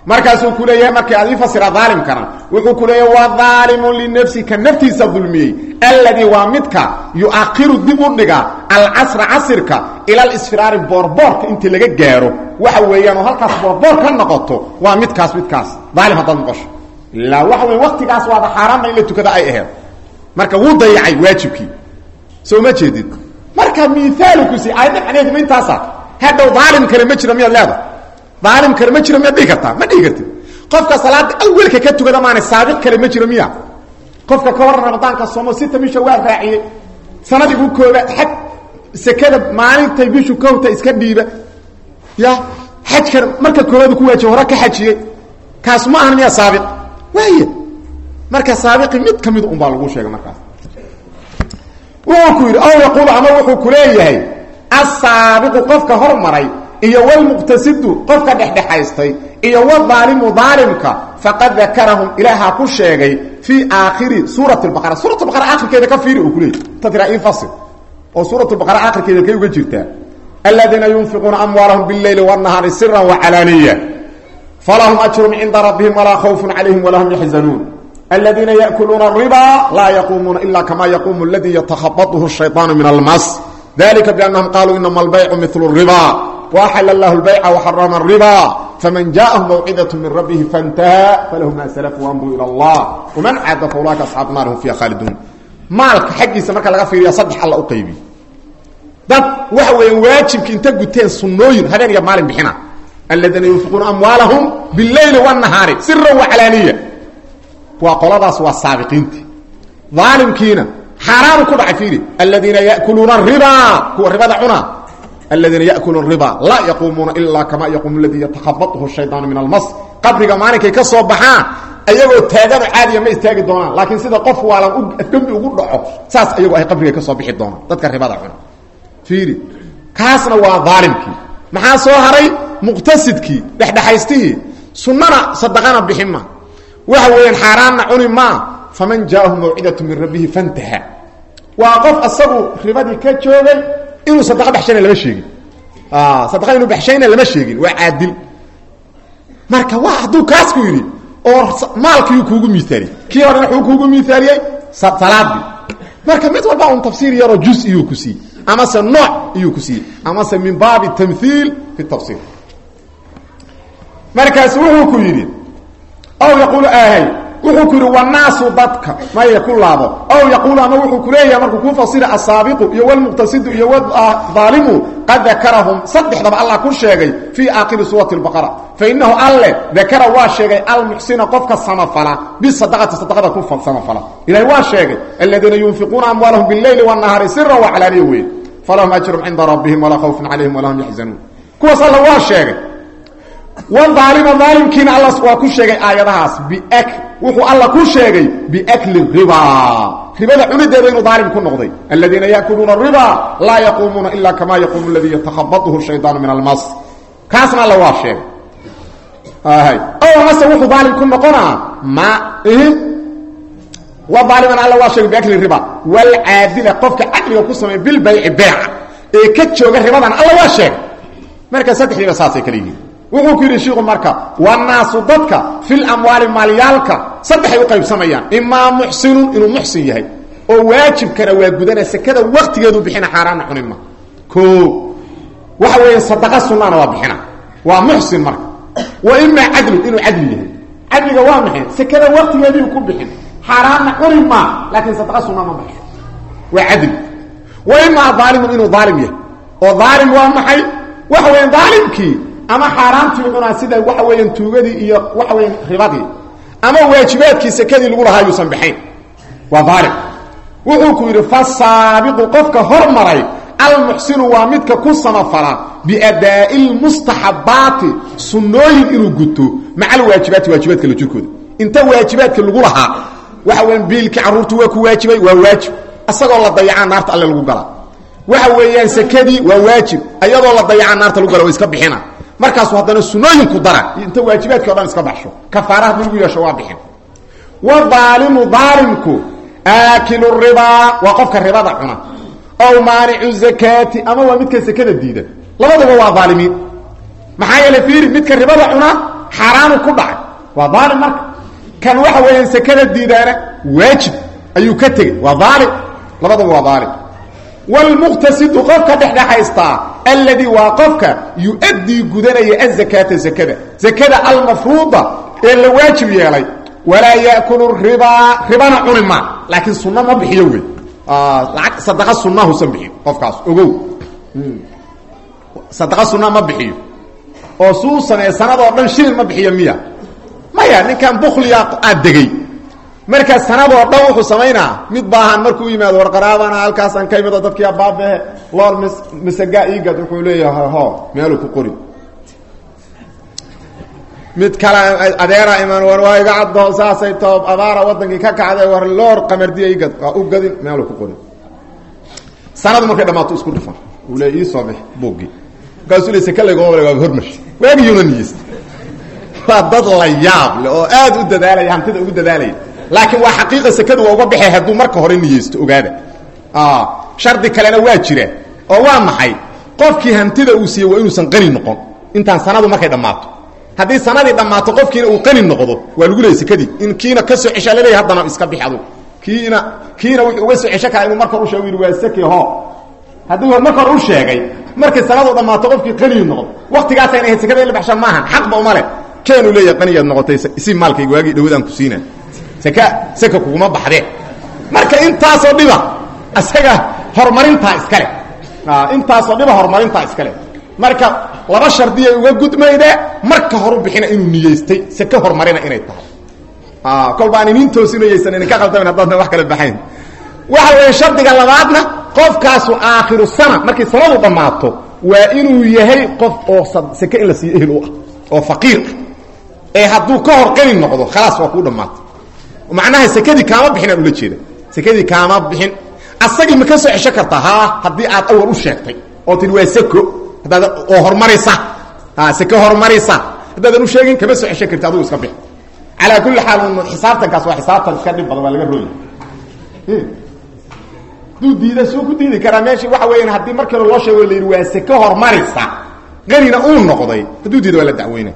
markaasuu ku leeyahay markii aad ii fasira aalimkana wuxuu ku leeyahay waa aalimu linafsi ka naftiisa dulmiyey. Alladii waa midka yuakiru dib u dhiga alcasra casirka ila alisfiraari boorboorka intii laga gaaro. Waxa weeyaan oo halkaas boorboor ka noqoto waa midkaas midkaas. Aalim haddaad noqosho. Ilaa waxa wey waqtigaas waaba xaaraanna in la tukada ay aheed marka wuu dayacay waajibkii. Soo ma jeedid? Marka miaalkusi aayadda macneheedu ma intaasa hadhow aalim kale ma jiro miyaad leeda aalim kale ma jiro miyaad dhihi kartaa? Ma dhihi kartid. Qofka salaada awelka ka tukada maana saabiq kale ma jiro miya. Qofka ka waran ramadaanka soomo sita bisha waa raaciyey sanadii u kooba xaj sekada maalintay bishu kowta iska dhiiba. Ya xajkan marka koobaad ku waajiba hore ka xajiyey. Kaas ma ahan miyaa saabiq waay marka saabiqi mid ka mid un baa lagu sheegay markaas. Wuxuu ku yidhi aw yaquulu ama wuxuu ku leeyahay asaabiqu qofka hormaray iyo wlmuqtasidu qofka dhexdhexaystay iyo wadaalimu daalimka faqad dakarahum ilaahaa ku sheegay fii aakhiri suurati baqara. Suurat baqara akhirkeeda ka fiiri uu ku leeyay ta tiraa oo suurat baqara akhirkeeda kay uga jirtaa. Aladiina yunfiquuna amwaalahum bileyli wاnahaari sira wacalaaniya falahum ajrun cinda rabbihim walaa khawfun calayhim walaa hum yaxzanuun aladiina yaakuluuna riba laa yaquumuuna ila kama yaquumu aladii yatakhabatuhu shayطaanu min almas. Dalika biannahum qaluu inama albaycu milu riba waaxala allahu lbayca waxarama riba faman jaahu mawcidaة min rabbihi faاntaha falahu ma slf wamru ilى اllah wman caada faulaika asxaabu naar hum fiiha khaaliduun maalka xaggiisa marka laga fiiriya saddex alla u qaybiy dad waxa weeyaan waajibki inta guteen sunnooyin habeen iyo maalin bixina aladiina yunfiquuna amwaalahum biاleyli wالnahaari sira waclaaniya waa qoladaas waa saabiqiinti aalimkiina xaaraanu ku dhacay fiiri aladiina yakuluuna riba kuwa ribada cuna aladiina yakuluuna riba laa yaquumuuna ilaa kama yaquumu ladii yatakhabatuhu shayطaanu min almas qabriga maalinkay ka soo baxaan ayagoo taagano caadiya ma istaagi doonaan laakiin sida qof waalan dembi ugu dhaco saas ayagoo ay qabriga ka soo bixi doonaan dadka ribada cuna fiiri kaasna waa aalimkii maxaa soo haray muqtasidkii dhexdhexaystihii sunnana sadaqana bixin ma waxa weeyaan xaaraanna cuni maa faman jaahu mawcidatu min rabbihi fantaha waa qof asagu ribadii ka joogay inuu sadaqa baxshayna lama sheegin. Sadaqa inuu baxshayna lama sheegin. Waa caadil. Marka waa hadduu kaas ku yidhi oo maalkiiu kuugu miaaliyey kii horena wuu kuugu miaaliyey salaadii marka mid walba un tafsiir yaroo juz iyuu ku siiyey amase nooc iyuu ku siiyey amase min baabi tamhiil fi tafsiir. Markaas wuxuu ku yidhi aw yaquulu ahay wuxuu ku yidhi wanaasu dadka maya ku laabo. Yaquulu ama wuxuu ku leeyahay markuu kuu fasira asaabiqu iyo wlmuqtasidu iyo wdaalimu qad dakarahum. Saddexdaba allah ku sheegay fii aakhiri suurati lbaqara fainahu alle dakara waa sheegay almuxsina qofka samafala bisadaqati sadaqada ku samafala. Ilahay waa sheegay aladiina yunfiquuna amwaalahum bileyli wanahaari sira waclaaniya weyn. Falahum ajrum cinda rabbihim walaa khawfun calayhim walaa hum yaxzanuun kuwaas alla waa sheegay waalima aalimkiina alla waa ku sheegay aayadahaas. Bi wuxuu alla ku sheegay biakli riba. Ribada cunideeda inuu daalim ku noqday. Aladiina yaakuluuna riba laa yaquumuuna ila kama yaquumu ladii yatakhabatuhu shaydaanu min almas kaasna alla waa sheegay. Mase wuxuu daalim ku noqonaa ma waaliman alla waa sheegay biakli riba. Walcaadila qofka cadliga ku sameeya bilbayci beeca. Ee ka jooga ribadan alla waa marka saddexdiiba saasay kala wuxuu ku yidhi shiiku marka wanaasu dadka fil amwaali maalyaalka. Saddexay u qaybsamayaan. Imaa muxsinun inuu muxsin yahay. Oo waajibkana waa gudana sekada waktigeedu bixina xaaraana cunima o waxa weeya sadaqa sunnaana waa bixina. Waa muxsin marka. Wa imaa cadlu inuu cadli yahay. Cadliga waa maxay? Sekada waktigeediiu ku bixin xaaraanna cuni maa laakiin sadaqa sunna ma baxo waa cadli. Wa imaa aalimun inuu aalim yahay. Oo aalim waa maxay? Waxa weya aalimkii ama xaaraantii cunaa sida waxa weeyaan tuugadii iyo waxa weeyaan ribadii. Ama waajibaadkii sekadii lagu lahaa yuusan baxayn waa wuxuu ku yidhi fasaabiqu qofka hormaray almuxsinu waa midka ku samafala biadaa'i lmustaxabaati sunnooyin inuu guto maca alwaajibaati waajibaadka la jirkooda. Inta waajibaadka lagu lahaa waxa weeyaan biilkii carruurtu waa ku waajibay waa waajib. Asagoo la dayacaa naarta alle lagu galaa waxa weeyaan sekadii waa waajib ayadoo la dayacaa naarta lagu gala iska bixina markaasu haddana sunooyinku dara. Inta waajibaadki o dhan iska baxsho. Kafaara haddii lagu yeesho waa bixin. Wadaalimu daalimku aakilu ribaa waa qofka ribada cuna. Ow maanicu zakaati ama waa midka sekada diida. Labaduba waa daalimiin maxaa yeelay fiiri midka ribada cuna xaaraanu ku dhacay. Waa daalim marka. Kan waxa weeyaan sekada diidaana waajib ayuu ka tegey. Waa daalim labaduba waa daalim wlmuqtasidu qofka dhexdhexaystaa alladii waa qofka yu-addii gudanaya azakaata zakada. Zakada almafruuda ee la waajib yeelay. Walaa yaakulu ribaa ribana cuni maa laakiin sunna ma bixiyo wey. Laag sadaqa sunahusan bixin qofkaas. Ogow. Sadaqa sunna ma bixiyo. Oo suu sameeye sanadoo dhan shilin ma bixiyo miya. Maya ninkan bukliya aad degey markaa sanadoo dhan wuxuu samaynaa mid baahan markuu yimaado warqaraabana halkaasaan ka imido dadkii abaabehe lool m masagaa iigad wuxuu leeyahay ho meeluu ku qori. Mid kale adeera iman war waa iga toob abaara wadankii ka kacday war loor qamardiya igad u gadin meeluu ku qori. Sanadu markay dhamaato isku dhufan. Uu le iisoo bix buuggii markaasuu le sekalaygoobale waa hormash. Waagiyuna niyeysta waa dad la yaab oo aad u dadaalaya hantida ugu dadaalaya laakiin waa xaqiiqa sekadu waa uga baxay hadduu marka hore niyeysto ogaada. Shardi kalena waa jira oo waa maxay? Qofkii hantida uu siiyey waa inuusan qani noqon. Intaan sanadu markay dhammaato. Haddii sanadii dhammaato qofkiina uu qani noqdo waa lagu leeyay sekadii in kiina ka soo ceshaa laleeyahy haddana iska bix adug kiina kiina wuxuu uga soo cesho karaa inuu marka hor u sheego yidhi waa seke ho haddii marka hore u sheegay markay sanadu dhammaato qofkii qanigi noqdo waktigaasayna ahayd sekada in la baxsha maahan xaqba uma leh. Keenuu leeyahay qanigaad noqotay isi maalkayga waagii dhawadaan ku siina seka kuguma baxdee marka intaasoo dhiba isaga horumarintaa iskale. Intaasoo dhiba horumarintaa iskale. Marka laba shardiyay uga gudmayde marka horu bixina inuu niyeystay seke horumarina inay tahay. Kolba aan inin toosinayaysan idinka qaldamin haddaadna wax kala baxayn. Waxa weeye shardiga labaadna qofkaasu aakhiru sana markay sanadu dhammaato waa inuu yahay qof oo seke in la siiyo ehel u ah oo faqiir ah. Ee hadduu ka hor qani noqdo khalaas waa kuu dhammaato macnaha sekadii kaama bixinaan ula jeeda sekadii kaama bixin. Asagii ma ka soo cesho kartaa ha? Haddii aad awal u sheegtay oo tii waa seko haddaad oo horumaraysa ha seke horumaraysa haddaadan u sheegin kama soo cesho karti adugu iska bix calaa kulli xaal xisaabtankaas waa xisaabtan iska dhib badan waa laga rooya haduu diida suu ku diidi karaa meeshii. Waxa weeyaan haddii markii loo sheego la yidhi waa seke horumaraysa qanina uu noqday. Hadduu diida waa la dacweyna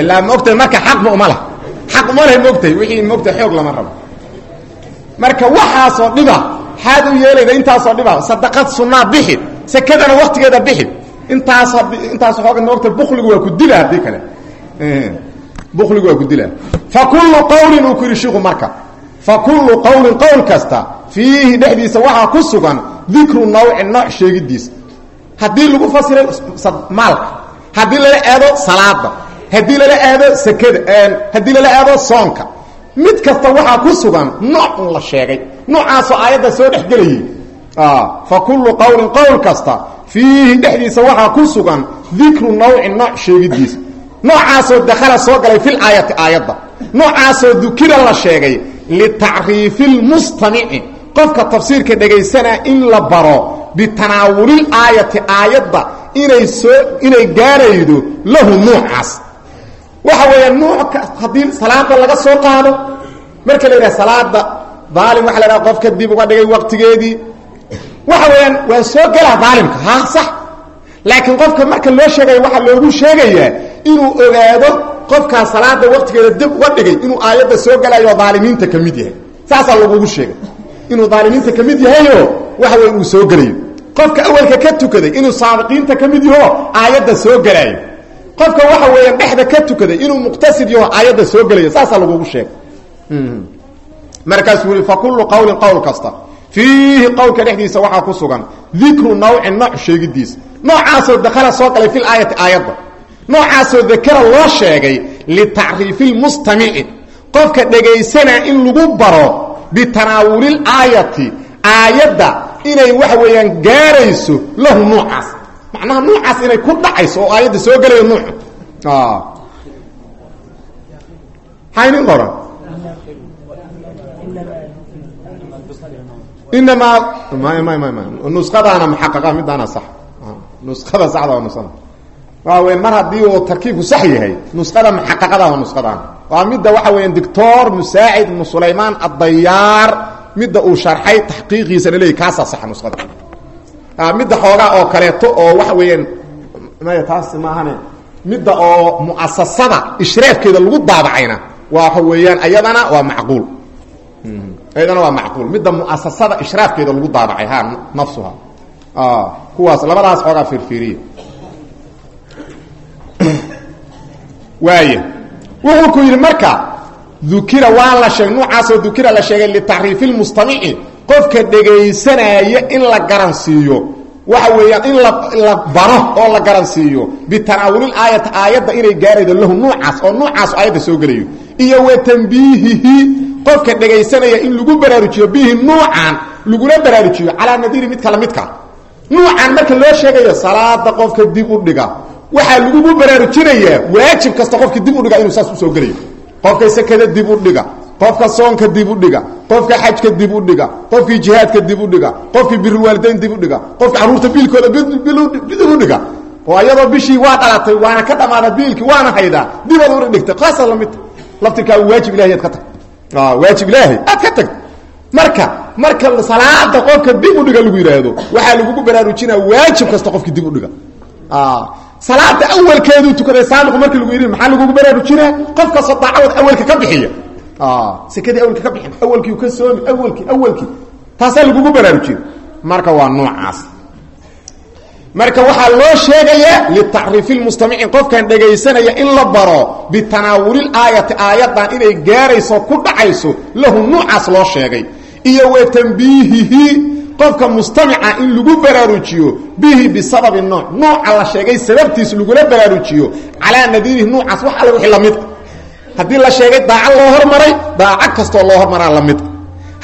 ilaa maogtahay marka xaqba uma lah xaq uma leh maogtahay wixii maogtahay xoog lama rabo. Marka waxaasoo dhiba xaad u yeelayda intaasoo dhiba sadaqad sunaa bixi sekadana waktigeeda bixi. Intaas intaas xooga maogtahay bukligu waa ku dila haddii kale. Bukligu waa ku dila. Fa kullu qawlin uu ku yidhi shiku marka. Fa kullu qawlin qowl kasta fiihi dhexdiisa waxaa ku sugan dikru nawci nooc sheegidiisa. Haddii lagu fasiray maalka. Haddii lala aado salaada haddii lala aado sekada haddii lala aado soonka mid kasta waxaa ku sugan nooc la sheegay. Noocaasoo aayadda soo dhex gelayay. Fa kullu qawlin qowl kasta fiihi dhexdiisa waxaa ku sugan dikru nawci nooc sheegidiisa. Noocaasoo dakhala soo galay fil aayati aayadda. Noocaasoo dukira la sheegay litacriifi lmustamici qofka tafsiirka dhegaysanaa in la baro bitanaawulil aayati aayadda inay soo inay gaaraydo lahu nuucaas waxa weeya nuuc haddii salaada laga soo qaado marka la yidhaha salaada daalim waxa la yhaha qofka dib uga dhigay waqtigeedii. Waxa weeyaan waa soo gelaa daalimka ha sax. Laakiin qofka marka loo sheegaya waxaa loogu sheegayaa inuu ogaado qofkaa salaada waqtigeeda dib uga dhigay inuu aayadda soo gelayo daalimiinta ka yahay. Saasaa lagugu sheegay. Inuu daalimiinta ka mid waxa wey uu soo gelayo. Qofka awalka ka tukaday inuu saabiqiinta ka mid yaho soo gelaayo qofka waxa weeyaan dhexda ka tukaday inuu muqtasid yaho aayadda soo gelayo saasaa lagugu sheegay. Markaasuu yihi fa kullu qawlin qowl kasta. Fiihi qowlka dhexdiisa waxaa ku sugan dikru nawcin nooc sheegidiisa. Noocaasoo dakhala soo galay fil aayati aayadda. Noocaasoo dakara loo sheegay litacriifi lmustamici qofka dhegaysanaa in lagu baro bitanaawulil aayati. Aayadda inay waxa weeyaan gaarayso lahu nuucaas macnaha nuucaas inay ku dhacayso oo aayadda soo gelayo nuucu haynin qoran inamaa may may may nusadaana muxaqaqa midaana sax. Nusada saxda waa nusada waa weya mar haddii uu tarkiibku sax yahay nusqada muxaqaqada waa nusqadaan waa midda waxa weeyaan doctor musaacid ibnu sulaymaan addayaar midda uu sharxay taxqiiqiisana leeyay kaasaa saxa nusqada midda xoogaa oo kaleeto oo waxa weeyaan maya taas maahane midda oo mu'asasada ishraafkeeda lagu daabacayna waxa weeyaan ayadana waa macquul. Ayadana waa macquul. Midda mu'asasada ishraafkeeda lagu daabacay ha nafsuha. Kuwaas labadaas xoogaa fiirfiiriya [coughs] waay wuxuu ku yidhi marka dukira waa la sheegay nuucaasoo dukira la sheegay litaxriifi lmustamici qofka dhegaysanaya in la garansiiyo. Waxa weeyaan in la baro oo la garansiiyo. Bitanaawulil aayati aayadda inay gaaraydo lahu nuucaas oo nuucaas aayadda soo gelayo. Iyo wa tanbiihihi qofka dhegaysanaya in lagu baraarujiyo bihi nuucan laguna baraarujiyo calaa nadiiri midka nuucan marka loo sheegayo salaada qofka dib u dhiga. Waxaa lagugu baraarujinayaa waajib kasta qofka dib u dhiga inuu saas u soo gelayo. Qofka sekada dib u dhiga qofka soonka dib u dhiga qofka xajka dib u dhiga qofkii jihaadka dib u dhiga qofkii birulwaalidayn dib u dhiga qofka carruurta biilkooda dib u dhiga. Oo ayadoo bishii waa dhalatay waana ka dhamaada biilkii waana haydaa. Dibaad ura dhigtay qaasa lamidta laftirkaa waajib ilahay aad ka tagta waajib ilaahay aad ka tagta marka marka salaada qofka dib u dhiga lagu yidhaahdo waxaa lagugu baraarujinaa waajib kasta qofkii dib u dhiga. Salaada awalkeeduu tukaday saabiqu markii lagu yidhi maxaa lagugu baraarujinaa? Qof kastoo daacadood awalka ka bixiya sekadii awalka ka bixin awalkii ka soomi awalkii awalkii taasaa lagugu baraarujina marka waa noocaas. Marka waxaa loo sheegayaa litacriifi lmustamicin qofkan dhegaysanaya in la baro bitanaawulil aayati aayaddan inay gaarayso ku dhacayso lahu nuucaas loo sheegay. Iyo wa tambiihihi qofka mustamica in lagu baraarujiyo bihi bisababi nooc. Nooca la sheegay sababtiis lagula baraarujiyo. Calaa nadiirihi nuucaas wax alle wixii la mid haddii la sheegay daaco loo hormaray daaco kastoo loo hormaraa la mid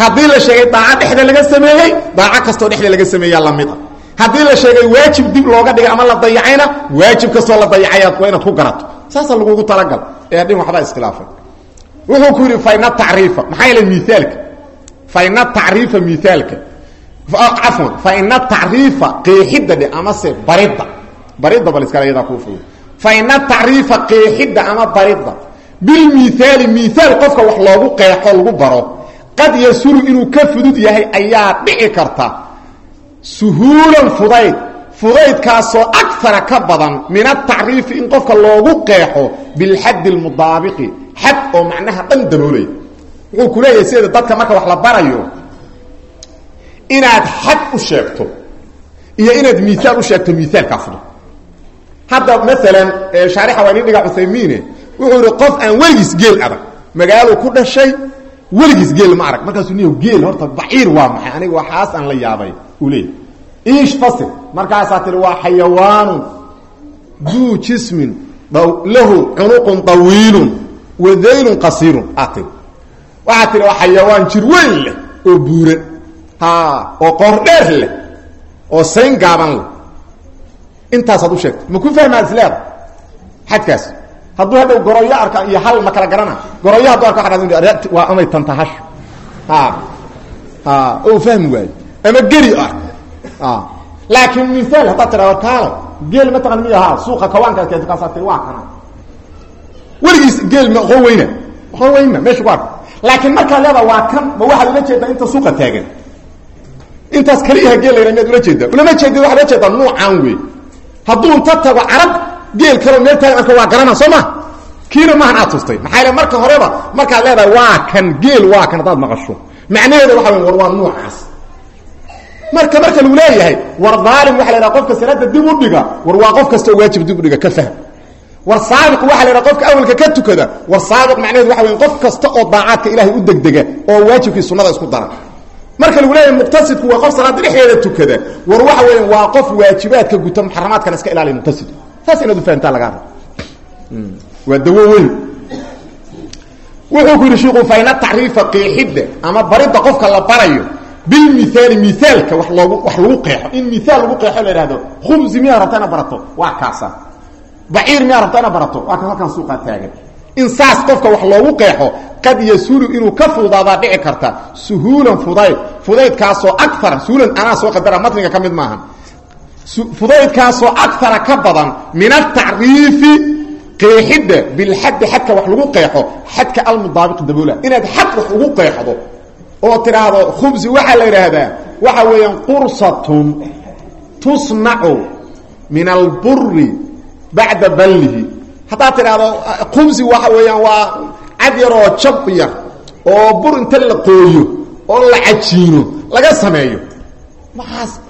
haddii la sheegay daaco dhexda laga sameeyey daaco kastoo dhexda laga sameeyaa la mid a haddii la sheegay waajib dib looga dhigay ama la dayacayna waajib kastoo la dayacayaad waa inaad ku garato. Saasa lagugu talagal ee dhin waxbaa iskhilaafay. Wuxuu ku yidhi fayna tacriifa. Maxaa yeele miaalka fayna tacriifa miaalka cafwan. Fayna tacriifa qeexidda dhe amase baridda. Baridda bal iskale yadaa kuu fog fayna tacriifa qeexidda ama baridda bilmiaali miaal qofka wax loogu qeexo lagu baro qad yasuru inuu ka fudud yahay ayaa dhici karta suhuulan fudayd fudaydkaasoo akara ka badan min atacriifi in qofka loogu qeexo bilxaddi lmudaabiqi xad oo macnaha dhan daboolaya wuxuu ku leeyahay sideeda dadka marka wax la barayo inaad xad u sheegto iyo inaad miaal u sheegto miaalkaa fudud hadda maalan shaarixa waa nin dhiga cuthaymiine wuxuu yihi qof aan weligiis geel adag. Magaalo ku dhashay weligiis geel ma arag. Markaasuu niyo geel horta baciir waa maxay? Aniga waxaas aan la yaabay uu leeyahy iish fasir. Markaasaa tihi waa xayawaanun duu jismin lahu cunuqun طawiilun wa daylun qasiirun aad tii waxaad tihi waa xayawaan jir weyn leh oo buuran oo qoor dheer leh oo sayn gaaban leh. Intaasaad u sheegtay. Ma ku fahmaad isleeda xadkaas hadduu hadhow goroyo arka iyo hal ma kala garana. Goroyo hadduu arka waa amay tantahasho o fahmi waayo ama geri ark laakiin miaal haddaad tidhahdo kaalo geel mataqan miy ahaa suuqa kawaankaad keento kaasaa tii waa kana. Weligiis geel ma oqon weyna. Oqon weyna meesha ku arka laakiin markaa leeda waa kan ma waxaad ula jeedaa inta suuqa taagan. Intaas kaliyaha geel layna miyaad ula jeedaa? Ulama jeedid waxaad ula jeedaa nuucaan wey hadduu inta tago carab geel kaloo meel taagan arka waa garana soo ma? Kiina maahan aad tustay. Maxaa marka horeba markaad leedahay waa kan geel waa kan haddaad maqasho. Macnaheeda waxa wey war waa marka marka lagu leeyahay war aalim waa la ydhaha qofka salaada dib u dhiga war waa qof kastoo waajib dib u dhiga ka fahm war saabiq waxa la ydhaha qofka awalka ka tukada war saabiq macnaheedu waxa wey qof kasta oo daacaadka ilaahay u degdega oo waajibkii sunnada isku dara marka lagu leeyahay muqtasidku waa qof salaada dhexdeeda tukada war waxa weya waa qof waajibaadka guta muxaramaadkana iska ilaaliya muqtasidku saas inaad u fahamtaa lagaa raba waa dawo wuxuu ku yidhi shiku fayna tacriifa qeexidda ama baridda qofka la barayo bilmiaali miaalka wa loogu wax lagu qeexo. In miaal lagu qeexo la ihahdo khubsi miyaa barato? Waa kaasa. Baciir miyaa barato? Waa kan halkan suuqaa taagan. In saas qofka wax loogu qeexo qad yasulu inuu ka fududaadaa dhici karta suhuulan fudayd fudaydkaasoo aara suhuulan anaa soo qadara matniga ka mid fudaydkaasoo akara ka badan min atacriifi qeexidda bilxaddi xadka wax lagu qeexo xadka almudaabiq daboola inaad xad wax ugu qeexdo oo tidhaahdo khubsi waxaa la yidhaahdaa waxa weeyaan qursatun tusnacu min alburi bacda ballihi. Haddaad tidhaahdo khubsi waxa weeyaan waa cad yar oo bur inta la qooyo oo la cajiino laga sameeyo. Maxaas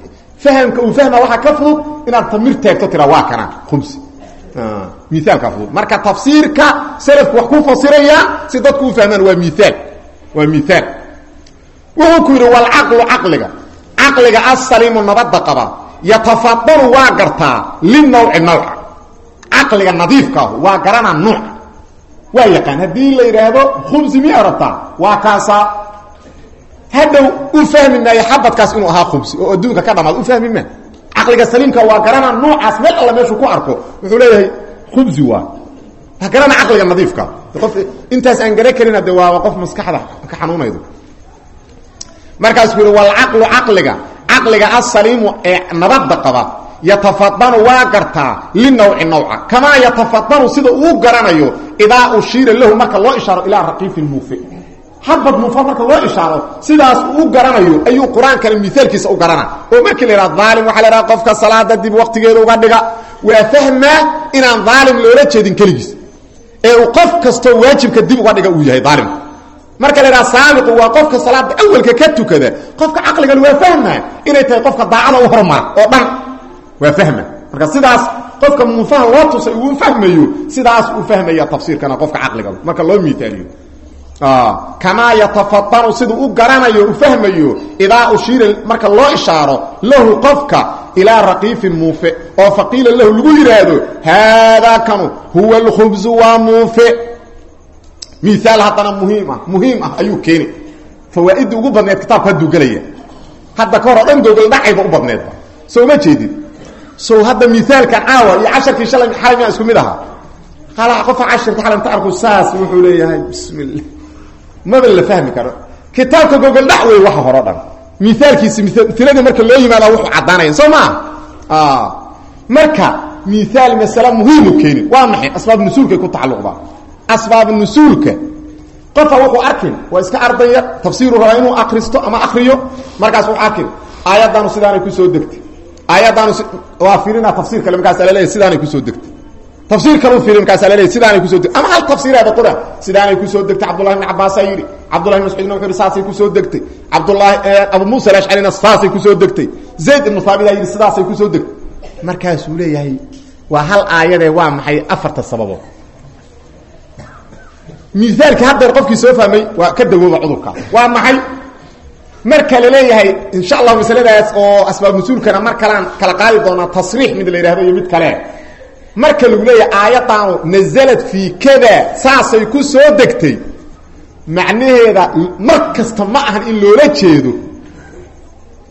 fahamka uu fahma waxaa ka fudud inaad tamir taagto tiraa waa kana khubsi miaalkaa fudud marka tafsiirka salafku wax ku fasiraya si dadku u fahmaan waa miaal waa miaal wuxuu ku yidhi walcaqlu caqliga caqliga asaliimu nabadda qaba yatafadalu waa gartaa linawci nawca caqliga nadiifkaahu waa garanaa nuuca waa yaqaan haddii la yidhaahdo khubsi miyaa rabtaa waa kaasaa hadhow u fahmi maayo xabadkaas inuu ahaa khubsi oo adduunka ka dhamaad u fahmi maa caqliga saliimka waa garanaa nuucaas meel alla meeshuu ku arko. Wuxuu leeyahay khubsi waa. Waa garanaa caqliga nadiifka. Qof intaas aan garan karin de waaba qof maskaxda ka xanuunaydo. Markaasuu yihi walcaqlu caqliga. Caqliga asaliimu ee nabadda qaba yatafadanu waa gartaa linawci nawca. Kamaa yatafadanu sida uu garanayo idaa ushiira lahu marka loo ishaaro ilaa raqiifin muufe xabad munfa marka loo ishaaro sidaas uu garanayo ayuu qur'aankana miaalkiisa u garana. Oo markii la yidhaha aalim waxaa la yhaha qofka salaada dib waqtigeeda uga dhiga. Waa fahmaa inaan aalim loola jeedin keligiis. Ee uu qof kastoo waajibka dib uga dhiga uu yahay aalimku marka la yidhaha saabiqu waa qofka salaada awalka ka tukada. Qofka caqligan waa fahmaa inay tahay qofka daacada u hormara oo dhan. Waa fahma. Marka sidaas qofka munfaha loo tusay uu fahmayo sidaas uu fahmaya tafsiirkana qofka caqliga marka loo miaaliyo kamaa yatafatanu siduu u garanayo u fahmayo idaa ushiira marka loo ishaaro lahu qofka ilaa raqiifin muufe oo faqiila lahu lagu yidhaahdo haadaa kanu huwa alkhubzu waa muufe miaal haddana muhiim ah muhiim ah ayuu keeni fawaaidda ugu badneed kitaabka hadduu gelaya hadda ka hor o dhan gogol dhacayba u badneedba soo ma jeedid sow hadda miaalkan caawa iyo casharkii shalay xalay maa isku mid ahaa qofka cashirka xalamta arku saas wuxuu leeyahay bismillah maba la fahmi karo. Kitaabka gogol dhac wey waxa horo dhan. Miaalkiisi miladii marka loo yimaada wuxuu caddaanaya soo maa marka miaal masale muhiimu keeni waa maxay? Asbaab nusuulkay ku tacalluqdaa asbaab nusuulka. Qofa wuxuu arkin waa iska ardaya tafsiiru rabaa inuu akristo ama akriyo markaas wuxuu arkin aayaddaanu sidaanay ku soo degtay. Aayaddaanu waa fiirina tafsiir kale markaasa laleeyahy sidaanay ku soo degtay tafsiir kalu fiiri markaasa laleeyahy sidaanay ku soo degtay ama hal tafsiiraada qura sidaanay ku soo degtay cabdullahi ibn cabaasaa yidhi. Cabdullahi ibn mascuudna wuxuu yidhi saasay ku soo degtay. Cabdullahi abu muusa alashcarina saasay ku soo degtay. Zayd ibnu thaabit aa yidhi sidaasay ku soo degtay markaasuu leeyahay waa hal aayadee waa maxay afarta sababood? Miaalki haddeer qofkii soo fahmay waa ka dawooba cudurka. Waa maxay? Marka la leeyahay insha allahu masaladaas oo asbaab nusuulkana mar kalaan kala qaadi doonaa tasriix mid la yidhahdo iyo mid kale marka lagu leeyahay aayadaanu nazalad fii kada saasay ku soo degtay. Macnaheeda mar kasta ma ahan in loola jeedo.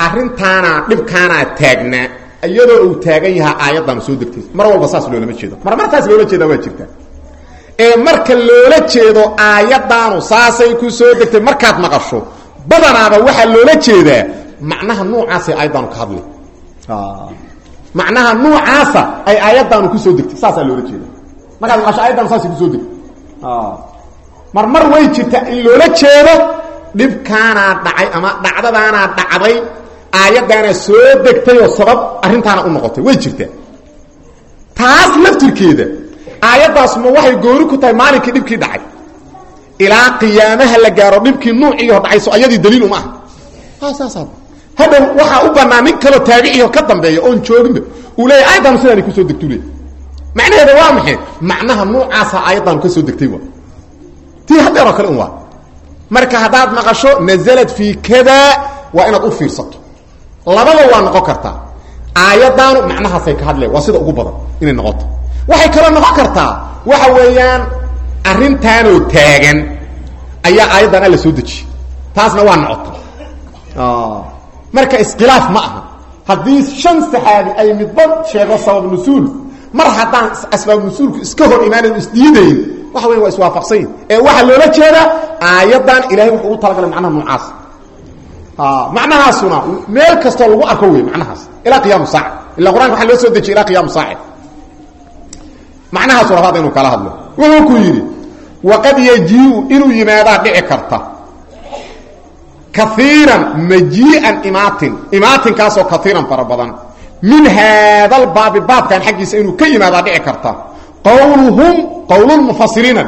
Arrintaana dhibkaanaa taagnaa iyadoo uu taagan yahaa aayaddaanu soo degtay. Mar walba saas loolama jeedo. Mar martaas loola jeedaa waa jirta. Ee marka loola jeedo aayaddaanu saasay ku soo degtay. Markaad maqasho badanaaba waxaa loola jeedaa macnaha nuucaasay aayaddaanu ka hadlay macnaha nuucaasa ay aayaddaanu ku soo degtay. Saasaa loola jeeda markaad maqasho ayaddaanu saasay ku soo degtay. Mar mar way jirta in loola jeedo dhibkaanaa dhacay ama dhacdadaanaa dhacday aayaddaana soo degtay oo sabab arrintaana u noqotay. Way jirtaa. Taas laftirkeeda aayaddaas ma waxay goori ku tahay maalinkii dhibkii dhacay? Ilaa qiyaamaha la gaaro dhibkii nuuciiho dhacayso ayadii daliil uma aha. Saasa hadhow waxaa u banaa nin kaloo taabiciho ka dambeeya oon jooginba uu leeya aayaddaanu sidaana ku soo degtu le macnaheeda waa maxay? Macnaha nuucaasa aayaddaanu ka soo degtay wa tii haddeeroo kale un waa. Marka haddaad maqasho nazalad fii kada waa inaad u fiirsato. Labada waa noqon kartaa. Aayaddaanu macnahaasay ka hadleen waa sida ugu badan inay noqoto. Waxay kaloo noqon kartaa waxa weeyaan arrintaanoo taagan. Ayaa aayaddan alla soo dejiyey taasna waa noqota marka iskhilaaf ma aha. Haddii shan saxaabi ay midba sheego sabab nusuul mar haddaan asbaab nusuulku iska hor imaanayn isdiidayn waxa weya waa iswaafaqsanyin ee waxaa loola jeedaa aayaddan ilahay wuxuu ugu talagalay macnaha noocaas macnahaasuna meel kastoo lagu arko wey macnahaas. Ilaa qiyaamu saaca ila qur'anka waxaa loo soo dejiyay ilaa qiyaamu saaca macnahaasu rabaad inuu kala hadlo. Wuxuu ku yidhi waqad yajiiu inuu yimaadaa dhici karta kaiiran majii'an imaatin. Imaatinkaasoo kaiiran fara badan. Min haadal baabi baabkan xaggiisa inuu ka yimaadaa dhici karta. Qowluhum qowlulmufasiriina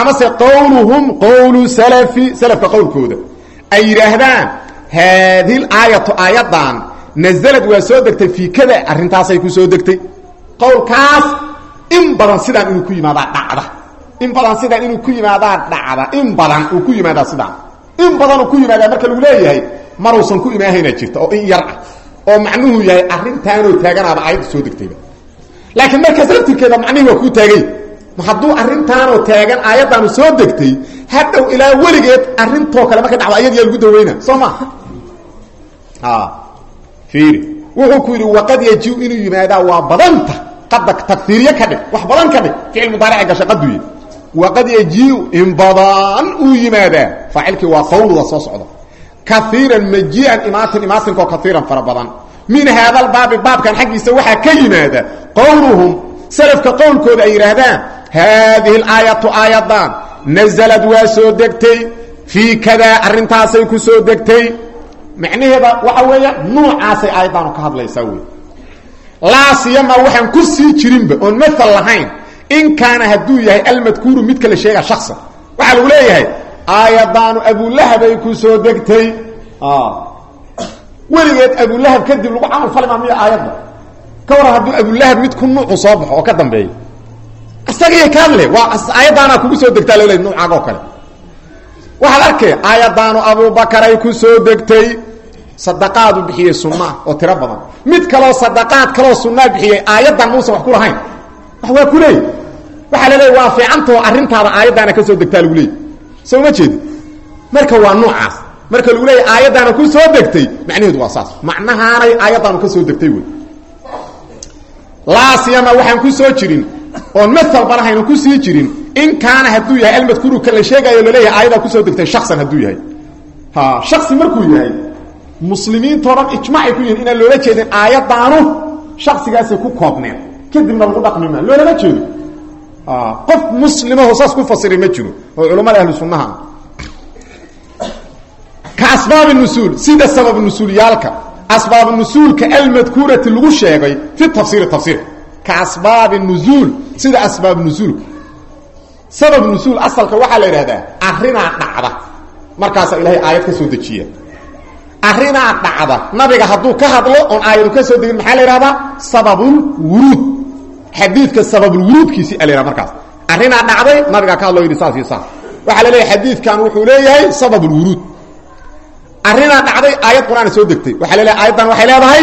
amase qowluhum qowlu salafi salafka qowlkooda ay yidhaahdaan haadihi aayatu aayaddan nazalad waa soo degtay fii kada arrintaasay ku soo degtay. Qowlkaas in badan sidaan inuu ku yimaadaa dhacda. In badan sidaan inuu ku yimaadaa dhacda. In badan uu ku yimaadaa sidaan in badanuu ku yimaadaa marka lagu leeyahay maruusan ku imaahayna jirta oo in yar ah oo macnuhu yahay arrintaanoo taaganaaba aayadda soo degtayba. Laakiin markaas laftirkeeda macnihii waa kuu taagay. Hadduu arrintaanoo taagan aayaddaanu soo degtay hadhow ilaa weligeed arrintoo kale marka dhacdo ayad yaa lagu daweyna soo ma fiiri. Wuxuu ku yidhi waqad yajiu inuu yimaadaa waa badanta qada tagfiiriye wax badan ka dhig ficil mudaarica gasha waqad yajiu in badan uu yimaadaa faacilkii waa qawluda soo socda kaiiran majii'an imaatin imaatinkaoo kaiiran fara badan min haada baabi baabkan xaggiisa waxaa ka yimaada qowluhum salafka qowlkooda ay yidhaahdaan haadihi aayatu aayaddan nazalad waa soo degtay fii kadaa arrintaasay ku soo degtay macnaheeda waxa weeya nuucaasay aayaddaanu ka hadlaysaa wey laa siyama waxaan ku sii jirinba oon maal lahayn in kaana hadduu yahay almadkuuru midka la sheega shaksan waxaa lagu leeyahay aayadaanu abulahabay ku soo degtay. Weligeed abulahab kadib lagu camal fali maa miya aayadda. Ka waran hadduu abulahab mid ku nuucu soo baxo oo ka dambeeya isagaiyo ka hadle waa aayaddaanaa kugu soo degtaa lole nuucaaga oo kale. Waxaad arkay aayaddaanu abubakaray ku soo degtay. Sadaqaadu bixiyey sunnaah oo tiro badan. Mid kaloo sadaqaad waxaa la leeya waa fiicantao arrintaada aayaddaana ka soo degtaa lagu leeyay soo ma jeedi? Marka waa noocaas marka lagu leeya aayaddaana ku soo degtay macnaheedu waa saas. Macnahaanay aayaddaanu ka soo degtay wey laa siyama waxaan ku soo jirin oon maalba lahayna ku sii jirin in kaana hadduu yahay almadkuuru ka la sheegaayo la leeyahay aayadaa ku soo degtay shaksan hadduu yahay. Ha shaksi markuu yahay muslimiintao dhan ijmaacay ku yihiin inaan loola jeedin aayaddaanu shaksigaasay ku koobneen. Kadibna lagu dhaqmi maa loolama jeedo qof muslimaho saas ku fasiri ma jiro oo culammada ahlu sunnaha ka asbaabi nusuul sida sabab nusuulyaalka asbaab nusuulka almadkuurati lagu sheegay fi tafsiiri tafsiirka ka asbaabi nuzuul sida asbaab nusuulka sabab nusuul asalka waxaa la yidhahdaa arrinaa dhacda. Markaasaa ilaahay aayad ka soo dejiya. Arrinaa dhacda. Nabiga hadduu ka hadlo oon aayadu ka soo degin maxaa la yidhahdaa sababulwuruud xadiidka sababulwuruudkiisii a la yhahda markaas. Arrinaa dhacday nabigaa ka hadlo yidhi saas iyo saas. Waxaa la leeyahay xadiidkan wuxuu leeyahay sababulwuruud. Arrinaa dhacday aayad qur'aana soo degtay. Waxaa la leeyahay aayaddan waxay leedahay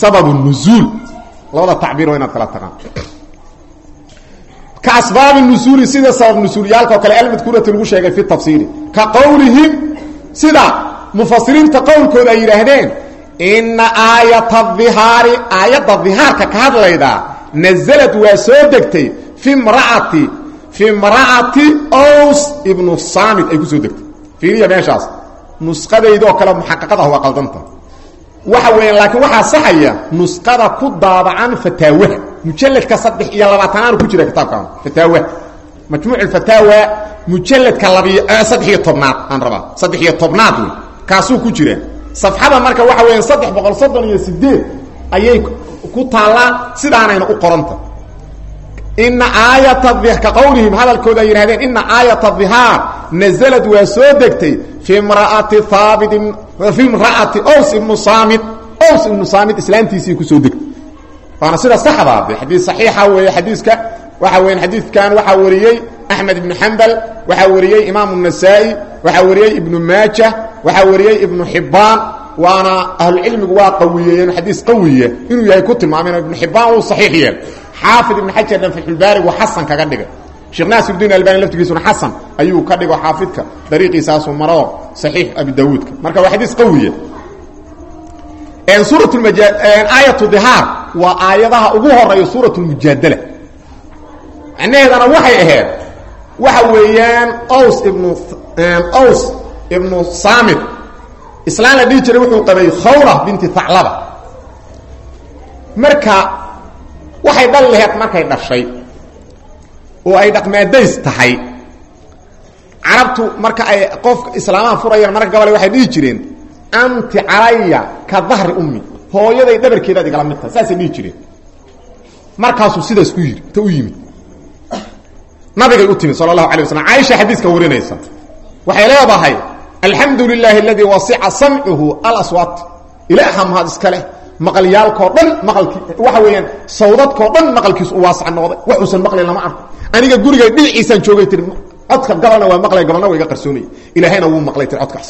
sababunuzuul. Labada tacbiir waa inaad kala taqaan. Ka asbaabi nusuuli sida sabab nusuuliyaalka oo kale almadkuurati lagu sheegay fi tafsiiri. Ka qowlihim sida mufasiriinta qowlkooda ay yidhaahdeen ina aayata dihaari aayadda dihaarka ka hadlayda nazalad waa soo degtay fi mraati fi mra'ati ows ibnu saamid ay ku soo degtay fiiriya meeshaas nusqadaydoo kale muxaqaqad ah waa qaldanta waxa weeyaan laakiin waxaa saxaya nusqada ku daabacan fataawaha mujalladka saddex iyo labaatanaanu ku jira kitaabkan fataawaha majmuuc alfataawa mujalladka labiyo saddex iyo tobnaad aan rabaa saddex iyo tobnaad wey kaasuu ku jira safxada marka waxa weeyaan saddex boqol soddon iyo sideed ayay ku taallaa sidaanayna u qoranta. Ina aayata ka qowlihim hadalkooda ay yidhahdeen ina aayata dihaar nazalad waa soo degtay fi mraati haabitin fi mra'ati ows ibnu saamid ows ibnu saamid islaantiisii ku soo degtay. Waana sida saxdaa de xadiis saxiixa weeye xadiiska. Waxa weyan xadiidkan waxaa wariyey axmed ibnu xambal waxaa wariyey imaamu الnasaa-i waxaa wariyey ibnu maaja waxaa wariyey ibnu xibbaan waana ahlucilmigu waa qawiyeeyeen xadiis qawiya inuu yahay ku tilmaameen ibnu xibbaan wuu saxiix yeel xaafid ibn xajar dhan fatxulbaari waa xasan kaga dhigay. Sheekh naasirudin albani laftigiisuna xasan ayuu ka dhigo xaafidka dariiqiisaasu maro saxiix abi daawuudka marka waa xadiis qawiya suurat aayatu dihaar waa aayadaha ugu horreeya suurat lmujaadala macnaheedana waxay ahayd waxa weeyaan ws ibnu ws ibnu saamid islaan la dhihi jiray wuxuu qabay khawra binti haclaba marka waxay dhal laheed markay dhashay oo ay dhaqmaadays tahay. Carabtu marka ay qofka islaamaha furayaan marka gabale waxay dhihi jireen anti calaya ka dahri ummi. Hooyaday dhabarkeedaad igala mid tahay saasay dhihi jireen. Markaasuu sidaas ku yidhi ta u yimid. Nabigay u timid sala allahu alay waslam caaisha xadiiska warinaysa. Waxay leedahay alxamdu lilaahi aladii wasica samcuhu alaswaat ilaaha mahad iska leh. Maqalyaalkoo dhan maqalkii waxa weeyaan sawdadkoo dhan maqalkiisu u waasac noqday. Waxuusan maqlayn lama arko aniga guriga dhinaciisaan joogay tiri codka gabalna waa maqlay gabalna waa iga qarsoonaya ilaahayna wuu maqlay tiri codkaas.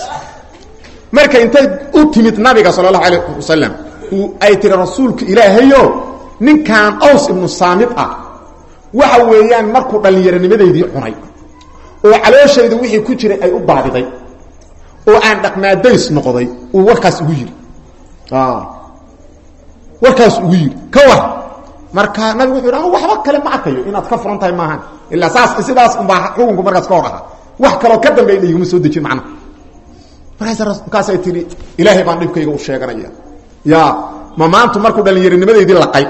Marka intay u timid nabiga sala allahu alayh wasalam ay tiri rasuulka ilaahayo ninkan aws ibnu saamid ah waxa weeyaan markuu dhallinyaronimadeydii cunay oo calooshayda wixii ku jiray ay u baadiday oo aan dhaqmaadays noqday uu warkaas ugu yidhi warkaas ugu yidhi ka war. Marka nabigu wuxu yidhi anu waxba kale ma arkayo inaad ka furan tahay maahan. Ilaa saas sidaas unbaa xukunku markaas ka hor ahaa. Wax kaloo ka dambeey iguma soo dejin macna. Markaas markaasay tihi ilaahay baan dhibkayga u sheeganaya. Ya ma maantu markuu dhallinyaronimadeydii laqay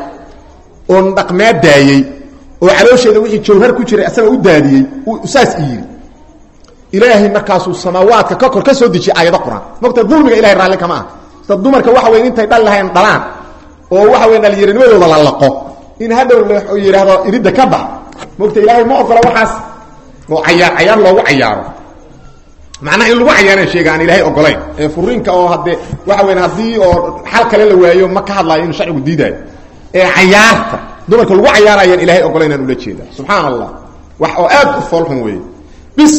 oon dhaqmaa daayey oo caloosheeda wixii jawhar ku jiray asaga u daadiyey saas i yidhi ilaahay markaasuu samaawaadka ka kor ka soo dejiyay aayado qur'aan. Mogta dulmiga ilahay raalli kama ah sida dumarka waxa weyn intay dhal lahayn dhalaan oo waxa weyn dhalinyaranimadooda la laqo. In hadhow yidhaahdo iridda ka bax. Mogta ilaahay ma ogola waxaas oo cayaar cayaar loogu cayaaro. Macnaha in lagu cayaaraan sheega aan ilaahay ogolayn. Ee furiinka oo haddee waxa weyn haddii oo xal kale la waayo ma ka hadlaayo inuu sharcigu diidaayo. Ee cayaarta dumarka lagu cayaarayaan ilahay ogolayn aan ula jeeda subxaan allah wax oo aad u foolxun weeye. Bis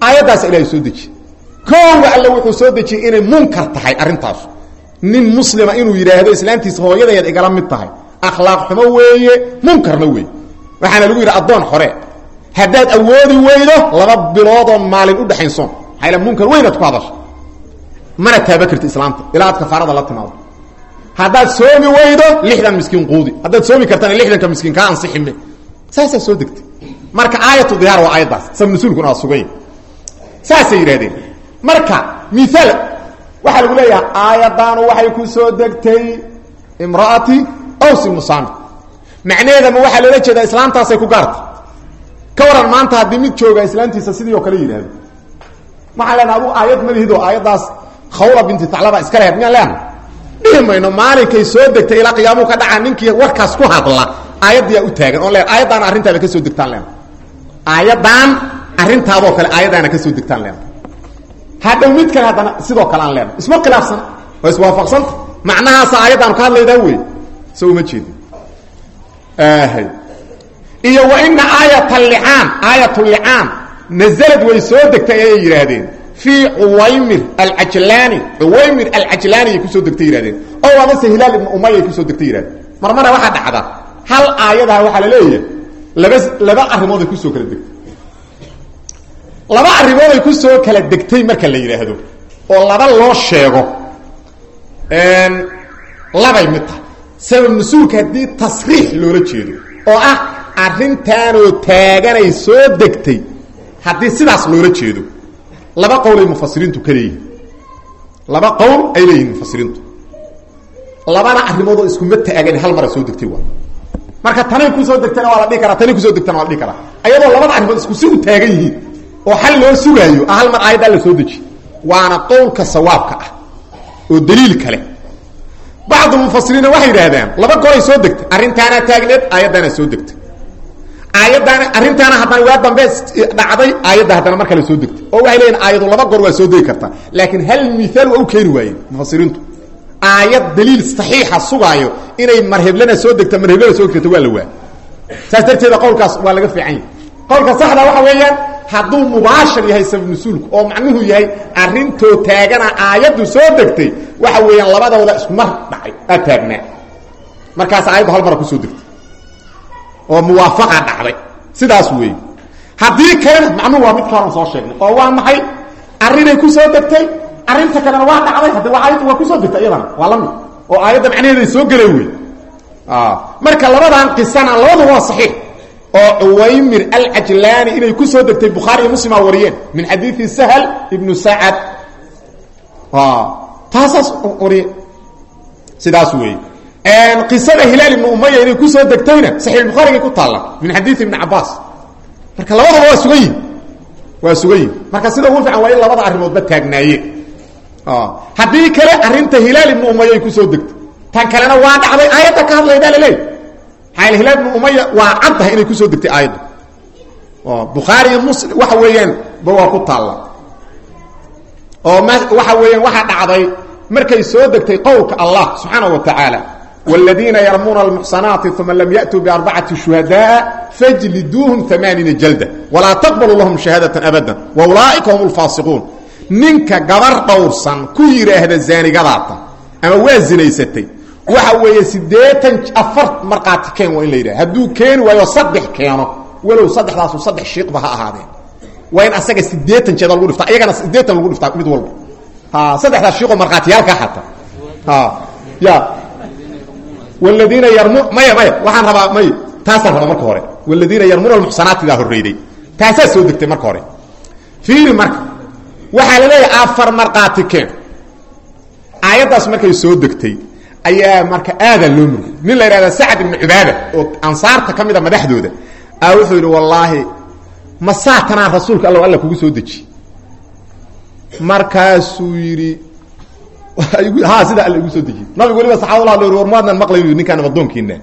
aayaddaas ilahay soo dejiye koowa alle wuxuu soo dejiyey inay munkar tahay arrintaas. Nin muslima inuu yidhaahdo islaantiisa hooyadayaad igala mid tahay. Akhlaaq xumo weeye munkarna weeye. Waxaana lagu yidhi addoon xore haddaad awoodi weydo laba biloodoo maalin u dhexaynsoon maxayla munkar weynaad ku hadasha mana taaba karti islaamta ilaa aad la timaado. Haddaad soomi weydo lixdan miskiin quudi. Haddaad soomi kartana lixdanka miskiin kaa ansixime saasaa soo degtay. Marka aayatu dihaar waa aayaddaas sabnusuulkuna sugay saasay yidhahdeen marka miaal waxaa lagu leeyahay aayaddaanu waxay ku soo degtay imra'ati awsi musaami macnaheedama waxaa loola jeedaa islaamtaasay ku gaartay. Ka waran maanta haddii mid jooga islaamtiisa sidii oo kale yidhahdo waxaan leenaha adugu aayad ma lihid oo aayaddaas khawla binti taclaba iska lehed miyaan leenaha dhihi mayno maalinkay soo degtay ilaa qiyaamuhu ka dhacaa ninkii warkaas ku hadla aayaddiyaa u taagan. Oon le aayaddaana arrintaada ka soo degtaan leena aayaddan arrintaadoo kale aayaddaana ka soo degtaan leena. Hadhow mid kale haddana sidoo kale aan leena. Isma khilaafsana waa iswaafaqsanta. Macnahaasa aayaddaanu ka hadlaydaa wey so uma jeedi iyo wa ina aayat licaan aayat licaan nazalad way soo degtay ayay yidhaahdeen. Fii cuwaymir alcajlaani cuwaymir alcajlaaniyay ku soo degtay yihahdeen oo amase hilaal ibnu umayay ku soo degtay yihahdeen marmara waxaa dhacda. Hal aayadaha waxaa la leeyahay. Laba laba arrimooday ku soo kala degtay laba arrimooday ku soo kala degtay marka la yidhaahdo oo laba loo sheego. Labay mid tahay. Sabab nusuulka haddii tasriix loola jeedo oo ah arrintaanoo taaganay soo degtay haddii sidaas loola jeedo laba qowlay mufasiriintu ka leeyihiin laba qowl ay leeyihiin mufasiriintu. Labana arrimoodoo iskuma taagan hal mara soo degtay waa. Marka tanay ku soo degtana waa la dhihi karaa tanay ku soo degtana waa la dhihi karaa. Ayadoo labada arrimood isku si u taagan yihiin oo xal loo sugaayo ah hal mar aayaddaa la soo deji. Waana qowlka sawaabka ah oo daliil kale. Bacdu mufasiriina waxay yidhaahdaan laba goray soo degtay arrintaanaa taagneed aayaddaana soo degtay. Aayaddaana arrintaana haddana waa dambe dhacday aayadda haddana mar kale soo degtay. Oo waxay leeyihiin aayadu laba goor waa soo degi kartaa laakiin hal miaal waa u keeni waayeen mufasiriintu daliil saxiixa sugaayo inay marheblana soo degta marheblana soo degta waa la waa saas darteeda qowlkaas waa laga fiican yahay qowlka saxda waxa weeyaan hadduu mubaashir yahay sabab nusuulku oo macnuhu yahay arrintoo taagana aayaddu soo degtay waxa weeyaan labadooda isku mar dhacay aa taagnaa. Markaas aayaddu hal mara ku soo degtay. Oo muwaafaqa dhacday. Sidaas weey. Haddii kalena macnuhu waa mid kaalan soo sheegnay oo waa maxay? Arrinay ku soo degtay arrinta kalena waa dhacday haddi waa aayaddu waa ku soo degtay iyadana waa la mid. Oo aayadda macnaheeday soo gelay wey marka labadan qisana labadu waa saxiix oo cuwaymir alcajlaani inay ku soo degtay bukhaari iyo muslim aa wariyeen min xadiidi sahl ibnu sacad taasaas wariye. Sidaas weeye. Qisada hilaal ibnu umaya inay ku soo degtayna saxiix bukhaarigay ku taalla min xadiidi ibni cabaas marka labadaba waa sugan yihiin waa sugan yihiin marka sida ugu fiican waa in labada arrimoodba taagnaaye. Haddii kale arrinta hilaal ibnu umaya ay ku soo degtay tan kalena waa dhacday aayadda ka hadlaydaa laleey maxaa hilaal ibnu umaya waa caddahay inay kusoo degtay aayaddu bukhaari iyo muslim waxa weeyaan ba waa ku taalla oo m waxa weeyaan waxaa dhacday markay soo degtay qowlka allah subxaana wa tacaala wاladiina yarmuuna almuxsanaati uma lam yaأtuu biarbacati shuhadaءa fajliduuhum amaaniina jalda walaa taqbaluu lahum shahaadaة abada waulaa'ika hum اlfaasiquun ninka gabar dhowrsan ku yidhaahda zaanigadaata ama waa zinaysatay waxa weeye siddeetan afar markhaati keen waa in la yidhaha. Hadduu keeni waayo saddex keeno walow saddexdaasu saddex shiiqba ha ahaadeen. Waa in asaga siddeetan jeeda lagu dhiftaa iyagana siddeetan lagu dhiftaa mid walba. Saddexdaas shiiqoo markhaatiyaalkaa xata ha ya wladiina yarmu maya maya waxaan rabaa may taasaan rabaa marka hore. Wladiina yarmuna almuxsanaatidaa horreyday taasaa soo degtay marka hore. Fiiri marka waxaa la leeyahay afar markhaati keen. Aayaddaas markay soo degtay ayaa marka aadaa loo murgay nin la yidhahda sacad ibnu cubaada oo ansaarta ka mida madaxdooda a wuxuu yidhi wallaahi ma saatanaa rasuulka alla alla kugu soo deji. Markaasuu yidhi ha sida alla igu soo dejiyey nabigu waliba saxaabadullah l war maadnan maqlayn ninkaan addoonkiina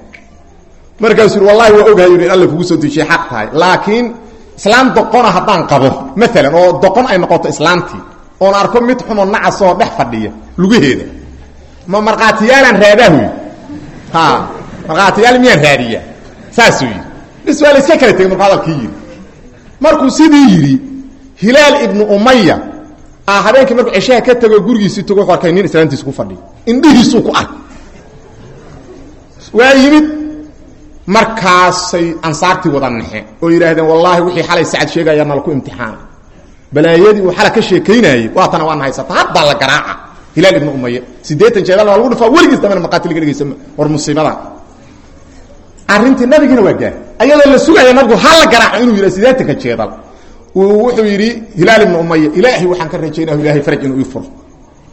markaasuu yidhi wallahi waa ogahay in alla kugu soo dejiyey xaq tahay. Laakiin islaam doqona haddaan qabo maalan oo doqon ay noqoto islaamtii oon arko mid xumoo nacasoo dhex fadhiya lugaheeda ma markhaatiyaalaan raadaahuy ha markhaatiyaal miyaan raadiya? Saasuu yidhi. Bis waa la iska kala tegey markuu hadalkii yidhi. Markuu sidii yidhi hilaal ibnu umaya a habeenkii markuu ceshaha ka tego gurigiisii tago wuxuu arkay nin islaantiisa ku fadhiyo. Indhihiisuu ku arkay waa yimid markaasay ansaartii wada naxe oo yidhaahdeen wallaahi wixii xalay sacad sheegaya nalaku imtixaana balaayadii uu xala ka sheekaynayey waatana waana haysata haddaa la garaaca hilaal ibnu umaya siddeetan jeedal baa lagu dhufaa weligiis dambena markhaati laga dhegaysa war musiibada arrintii nabigiina waa gaar. La sugaya nabigu ha la garaaco inuu yidha siddeetanka jeedal? Wuxuu yidhi hilaal ibnu umaya ilaahay waxaan ka rajaynah ilahay faraj inuu ii furo.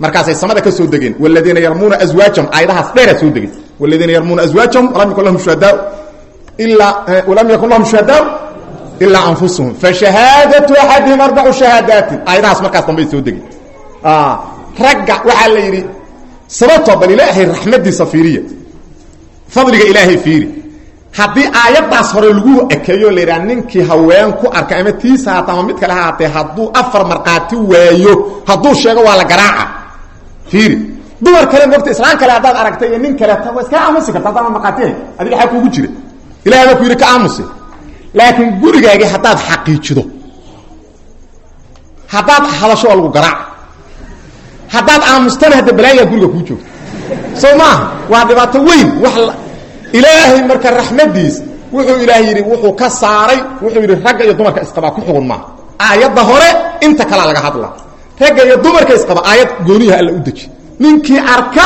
Markaasay samada ka soo degeen waladiina yarmuuna aswaajahum aayadahaas dheeraa soo degay waladiina yarmuuna aswaajahum walam yakun lahum shuhadaa ilaa walam yakun lahum shuhadaa ilaa anfusuhum. Fashahaadatu axadihim arbacu shahaadaatin. Aayadahaas markaas dambay soo degeen ragga waxaa la yidhi sababtoo bal ilaahay raxmadiisa fiiriya fadliga ilaahay fiiri. Haddii aayaddaas hore lagu ekeeyo la yidhaha ninkii haween ku arka ama tiisa haata ama mid kale haatee hadduu afar markhaati waayo hadduu sheego waa la garaaca. Fiiri. Dumar kale mogta islaan kale haddaad aragtay iyo nin kale waa iska aamusi karta haddaana markhaatihay adiga xaa kuugu jira. Ilahay baa ku yidhi ka aamusi. Laakiin gurigaagii haddaad xaqiijido haddaad hadasho waa lagu garaaca haddaad aamustana hadda balaayaa guriga kuu joogto. Soo maaha? Waa dhibaato weyn. Wax ilaahay marka raxmadiis wuxuu ilaah yidhi wuxuu ka saaray wuxuu yidhi ragga iyo dumarka isqabaa ku xugun maaha. Aayadda hore inta kalea laga hadla. Ragga iyo dumarka isqaba aayad gooniyaha alla u deji. Ninkii arka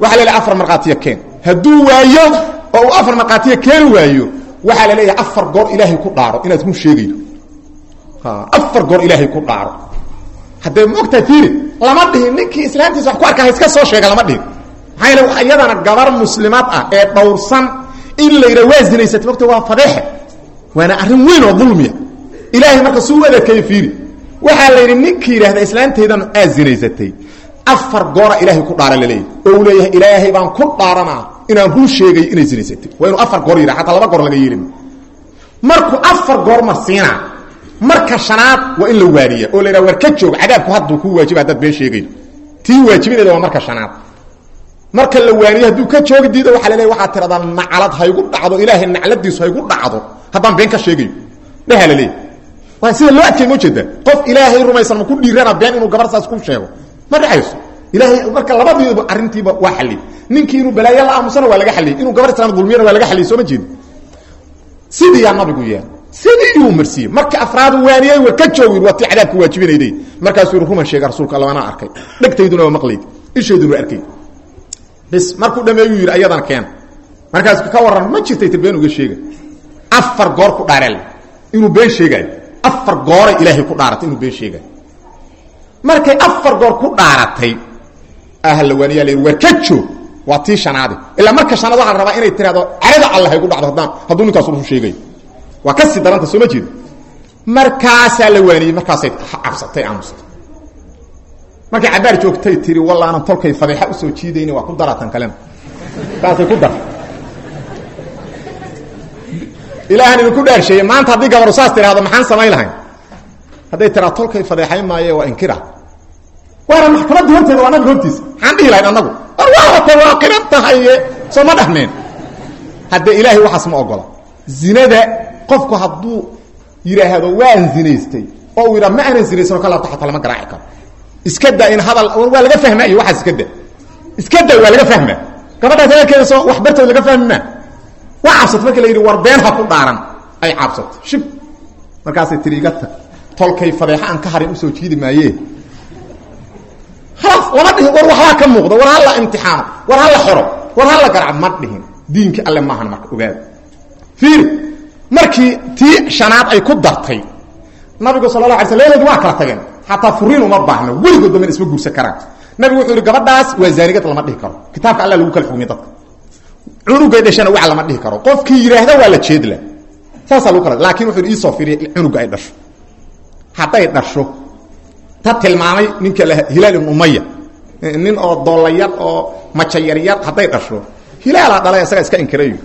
waxaa la leeyahay afar markhaatiya keen. Hadduu waayo oo uu afar markhaatiya keeni waayo waxaa la leeyahay afar goor ilaahay ku dhaaro inaad run sheegaydo afar goor ilaahay ku dhaaro haddee fiiri? Lama dhihin. Ninkii islaamtiisa wax ku arka ha iska soo sheega lama dhihin. Maxaa yeele iyadana gabar muslimaad ah ee dhowrsan in la yidha waa zinaysatay mogta waa fadeexe waana arrin weyn oo dulmiya ilaahay marka suu u adeekeeye fiiri waxaa la yidhi ninkii yidhahda islaantaydan aad zinaysatay. Afar goora ilaahay ku dhaara laleeyahy oo uu leeyahay ilaahay baan ku dhaaranaa inaan run sheegay inay zinaysatay. Waa inuu afar goor yidhaha xataa laba goor laga yeelin. Markuu afar goor marsiinaa marka shanaad waa in la waaniya oo la war ka joog cadaabku hadduu kuu waajiba haddaad been sheegaydo tii waajibineeda waa marka shanaad. Marka la waaniyo hadduu ka joogi diido waxa la leeya waxaad tiradaa naclad haygu dhacdo ilaahay nacladiisu haygu dhacdo haddaan been ka sheegayo. Dhaha la leeya waa sida loo adkay ma jeeda qof ilaahay rumaysan ma ku dhiirana been inuu gabar saas ku sheego? Ma dhacayso? Ilaahay marka labadiiba arrintiiba waa xalliyey ninkii inuu balaayo la aamusana waa laga xalliyey inuu gabar islaam dulmiyana waa laga xalliyey soo ma jeedi sidiiyaa nabigu yaal sidii uu marsiiyey. Marka afraadu waaniyey war ka joogi waa tii cadaabka waajibinayday markaasuu yidhi ruman sheega rasuulka alla anaa arkay. Dhegtayduna waa maqlayd. Ishayduna waa arkay. Bis markuu dhameeyuu yidhi ayadana keen. Markaas ka warran ma jirtay tir been uga sheega. Afar goor ku dhaareel inuu been sheegaayo. Afar gooray ilaahay ku dhaaratay inuu been sheegaayo. Markay afar goor ku dhaaratay ahla waaniyaa la war ka joog. Waa tii shanaade ilaa marka shanaad waxaa la rabaa inay tiraahdo carada alla haygu dhacdo haddaan hadduu ninkaas rusu sheegayo waa ka sii daranta soo ma jeedo? Markaasaa la waaniyey markaasay cabsatay aamusta markay cabaar joogtay tiri wallaanan tolkay fadeexa u soo jiidayni waa ku daratan kalena. Saasay ku dar ilaahan idinku dhaarsheeye maanta haddii gabaru saas tiraahdo maxaan samayn lahayn? Hadday tiraa tolkay fadeexayn maaye waa inkira. Waana maxkamadda horteeda waa nabiga hortiisa maxaan dhihi lahayn annagu waata waa qiran tahaye soo ma dhahmeen. Haddee ilaahay waxaas ma ogola zinada qofku hadduu yidhaahdo waan zinaystay oo uu yidhaa ma aanan zinaysan oo ka laabta xataa lama garaaci karo. Iska da in hadal waa laga fahmaayo waxaas iska da iska da waa laga fahmaa. Gabadhaas hadalkeeda soo wax bartood laga fahmi maa waa cabsat marka la yidhi war been ha ku dhaaran. Ay cabsato shib. Markaasay tiri iga tag. Tolkay fadeexa aan ka harin u soo jiidi maaye halaas lama dhihin. War waxbaa ka muuqda war hala imtixaano war hala xoro. War hala garaac ma dhihin. Diinki alle maahan marka ogaada fiiri markii tii shanaad ay ku dartay nabigu sal la ala sl leedoodi waa kala tageen. Xataa furiin uma baahno weligood dambena isma guursan karaan. Nabigu wuxuu yidhi gabadhaas waa zaanigad lama dhihi karo. Kitaabka alla lagu kala xugmiy dadka. Cunugay dhashana wac lama dhihi karo. Qofkii yidhaahda waa la jeedla saasaa lagu kala laakin wuxu yidhi iisoo firiya cunuga ay dhasho. Hadday dhasho ta tilmaamay ninka hilaal ibn umaya nin oo doolayar oo maja yaryar hadday dhasho. Hilaalaa dhalay isaga iska inkirayo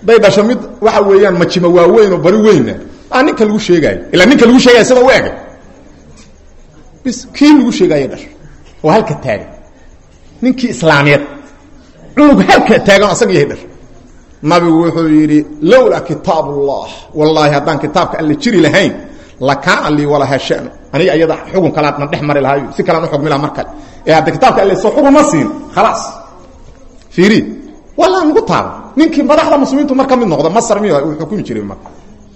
hadday dhasho mid waxa weeyaan majima waaweyn oo bari weyna aa ninka lagu sheegaayo ilaa ninka lagu sheegaya sida u egay bis kii lagu sheegaayo dhasho oo halka taagan. Ninkii islaamiyeed cunug halka taagan asaga yahay dhasho nabigu wuxuu yidhi lowlaa kitaab ullah wallaahi haddaan kitaabka alle jiri lahayn lakaana lii walaha shanu. Aniga iyada xugun kalaad na dhex mari lahayo si kalaan uxugmi laha mar kale ee hadda kitaabka alle soo xugun ma siin khalaas. Fiiri walaa nagu taaba ninkii madaxda muslimiintu mar ka mid noqda masar miy jiray mar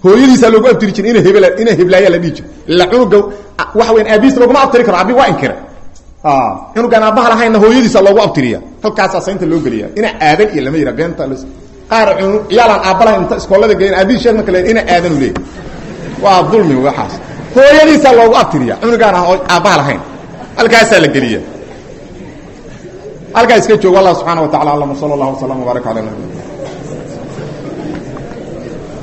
hooyadiisaa loogu abtiri jiray ina hebel ina heblaaya la dhihi jiro ila cunuga waxa weyan aabihiisa looguma abtiri karo abi waa inkira cunugaan aabbaha lahaynna hooyadiisa loogu abtiriya halkaasaa saynta loo geliya. Ina aadan iyo lama yidha beenta qaar ciyaalaan aabba lahayn inta iskoolada geeyan aabihi sheeg marka le ina aadanu leey waa dulmi waxaas. Hooyadiisaa loogu abtiriya cunugaan aan aabbaha lahayn. Halkaasaa la geliya halkaa iska joog allah subxana wa tacala alam sala allah wasalam wbaarak ala nabi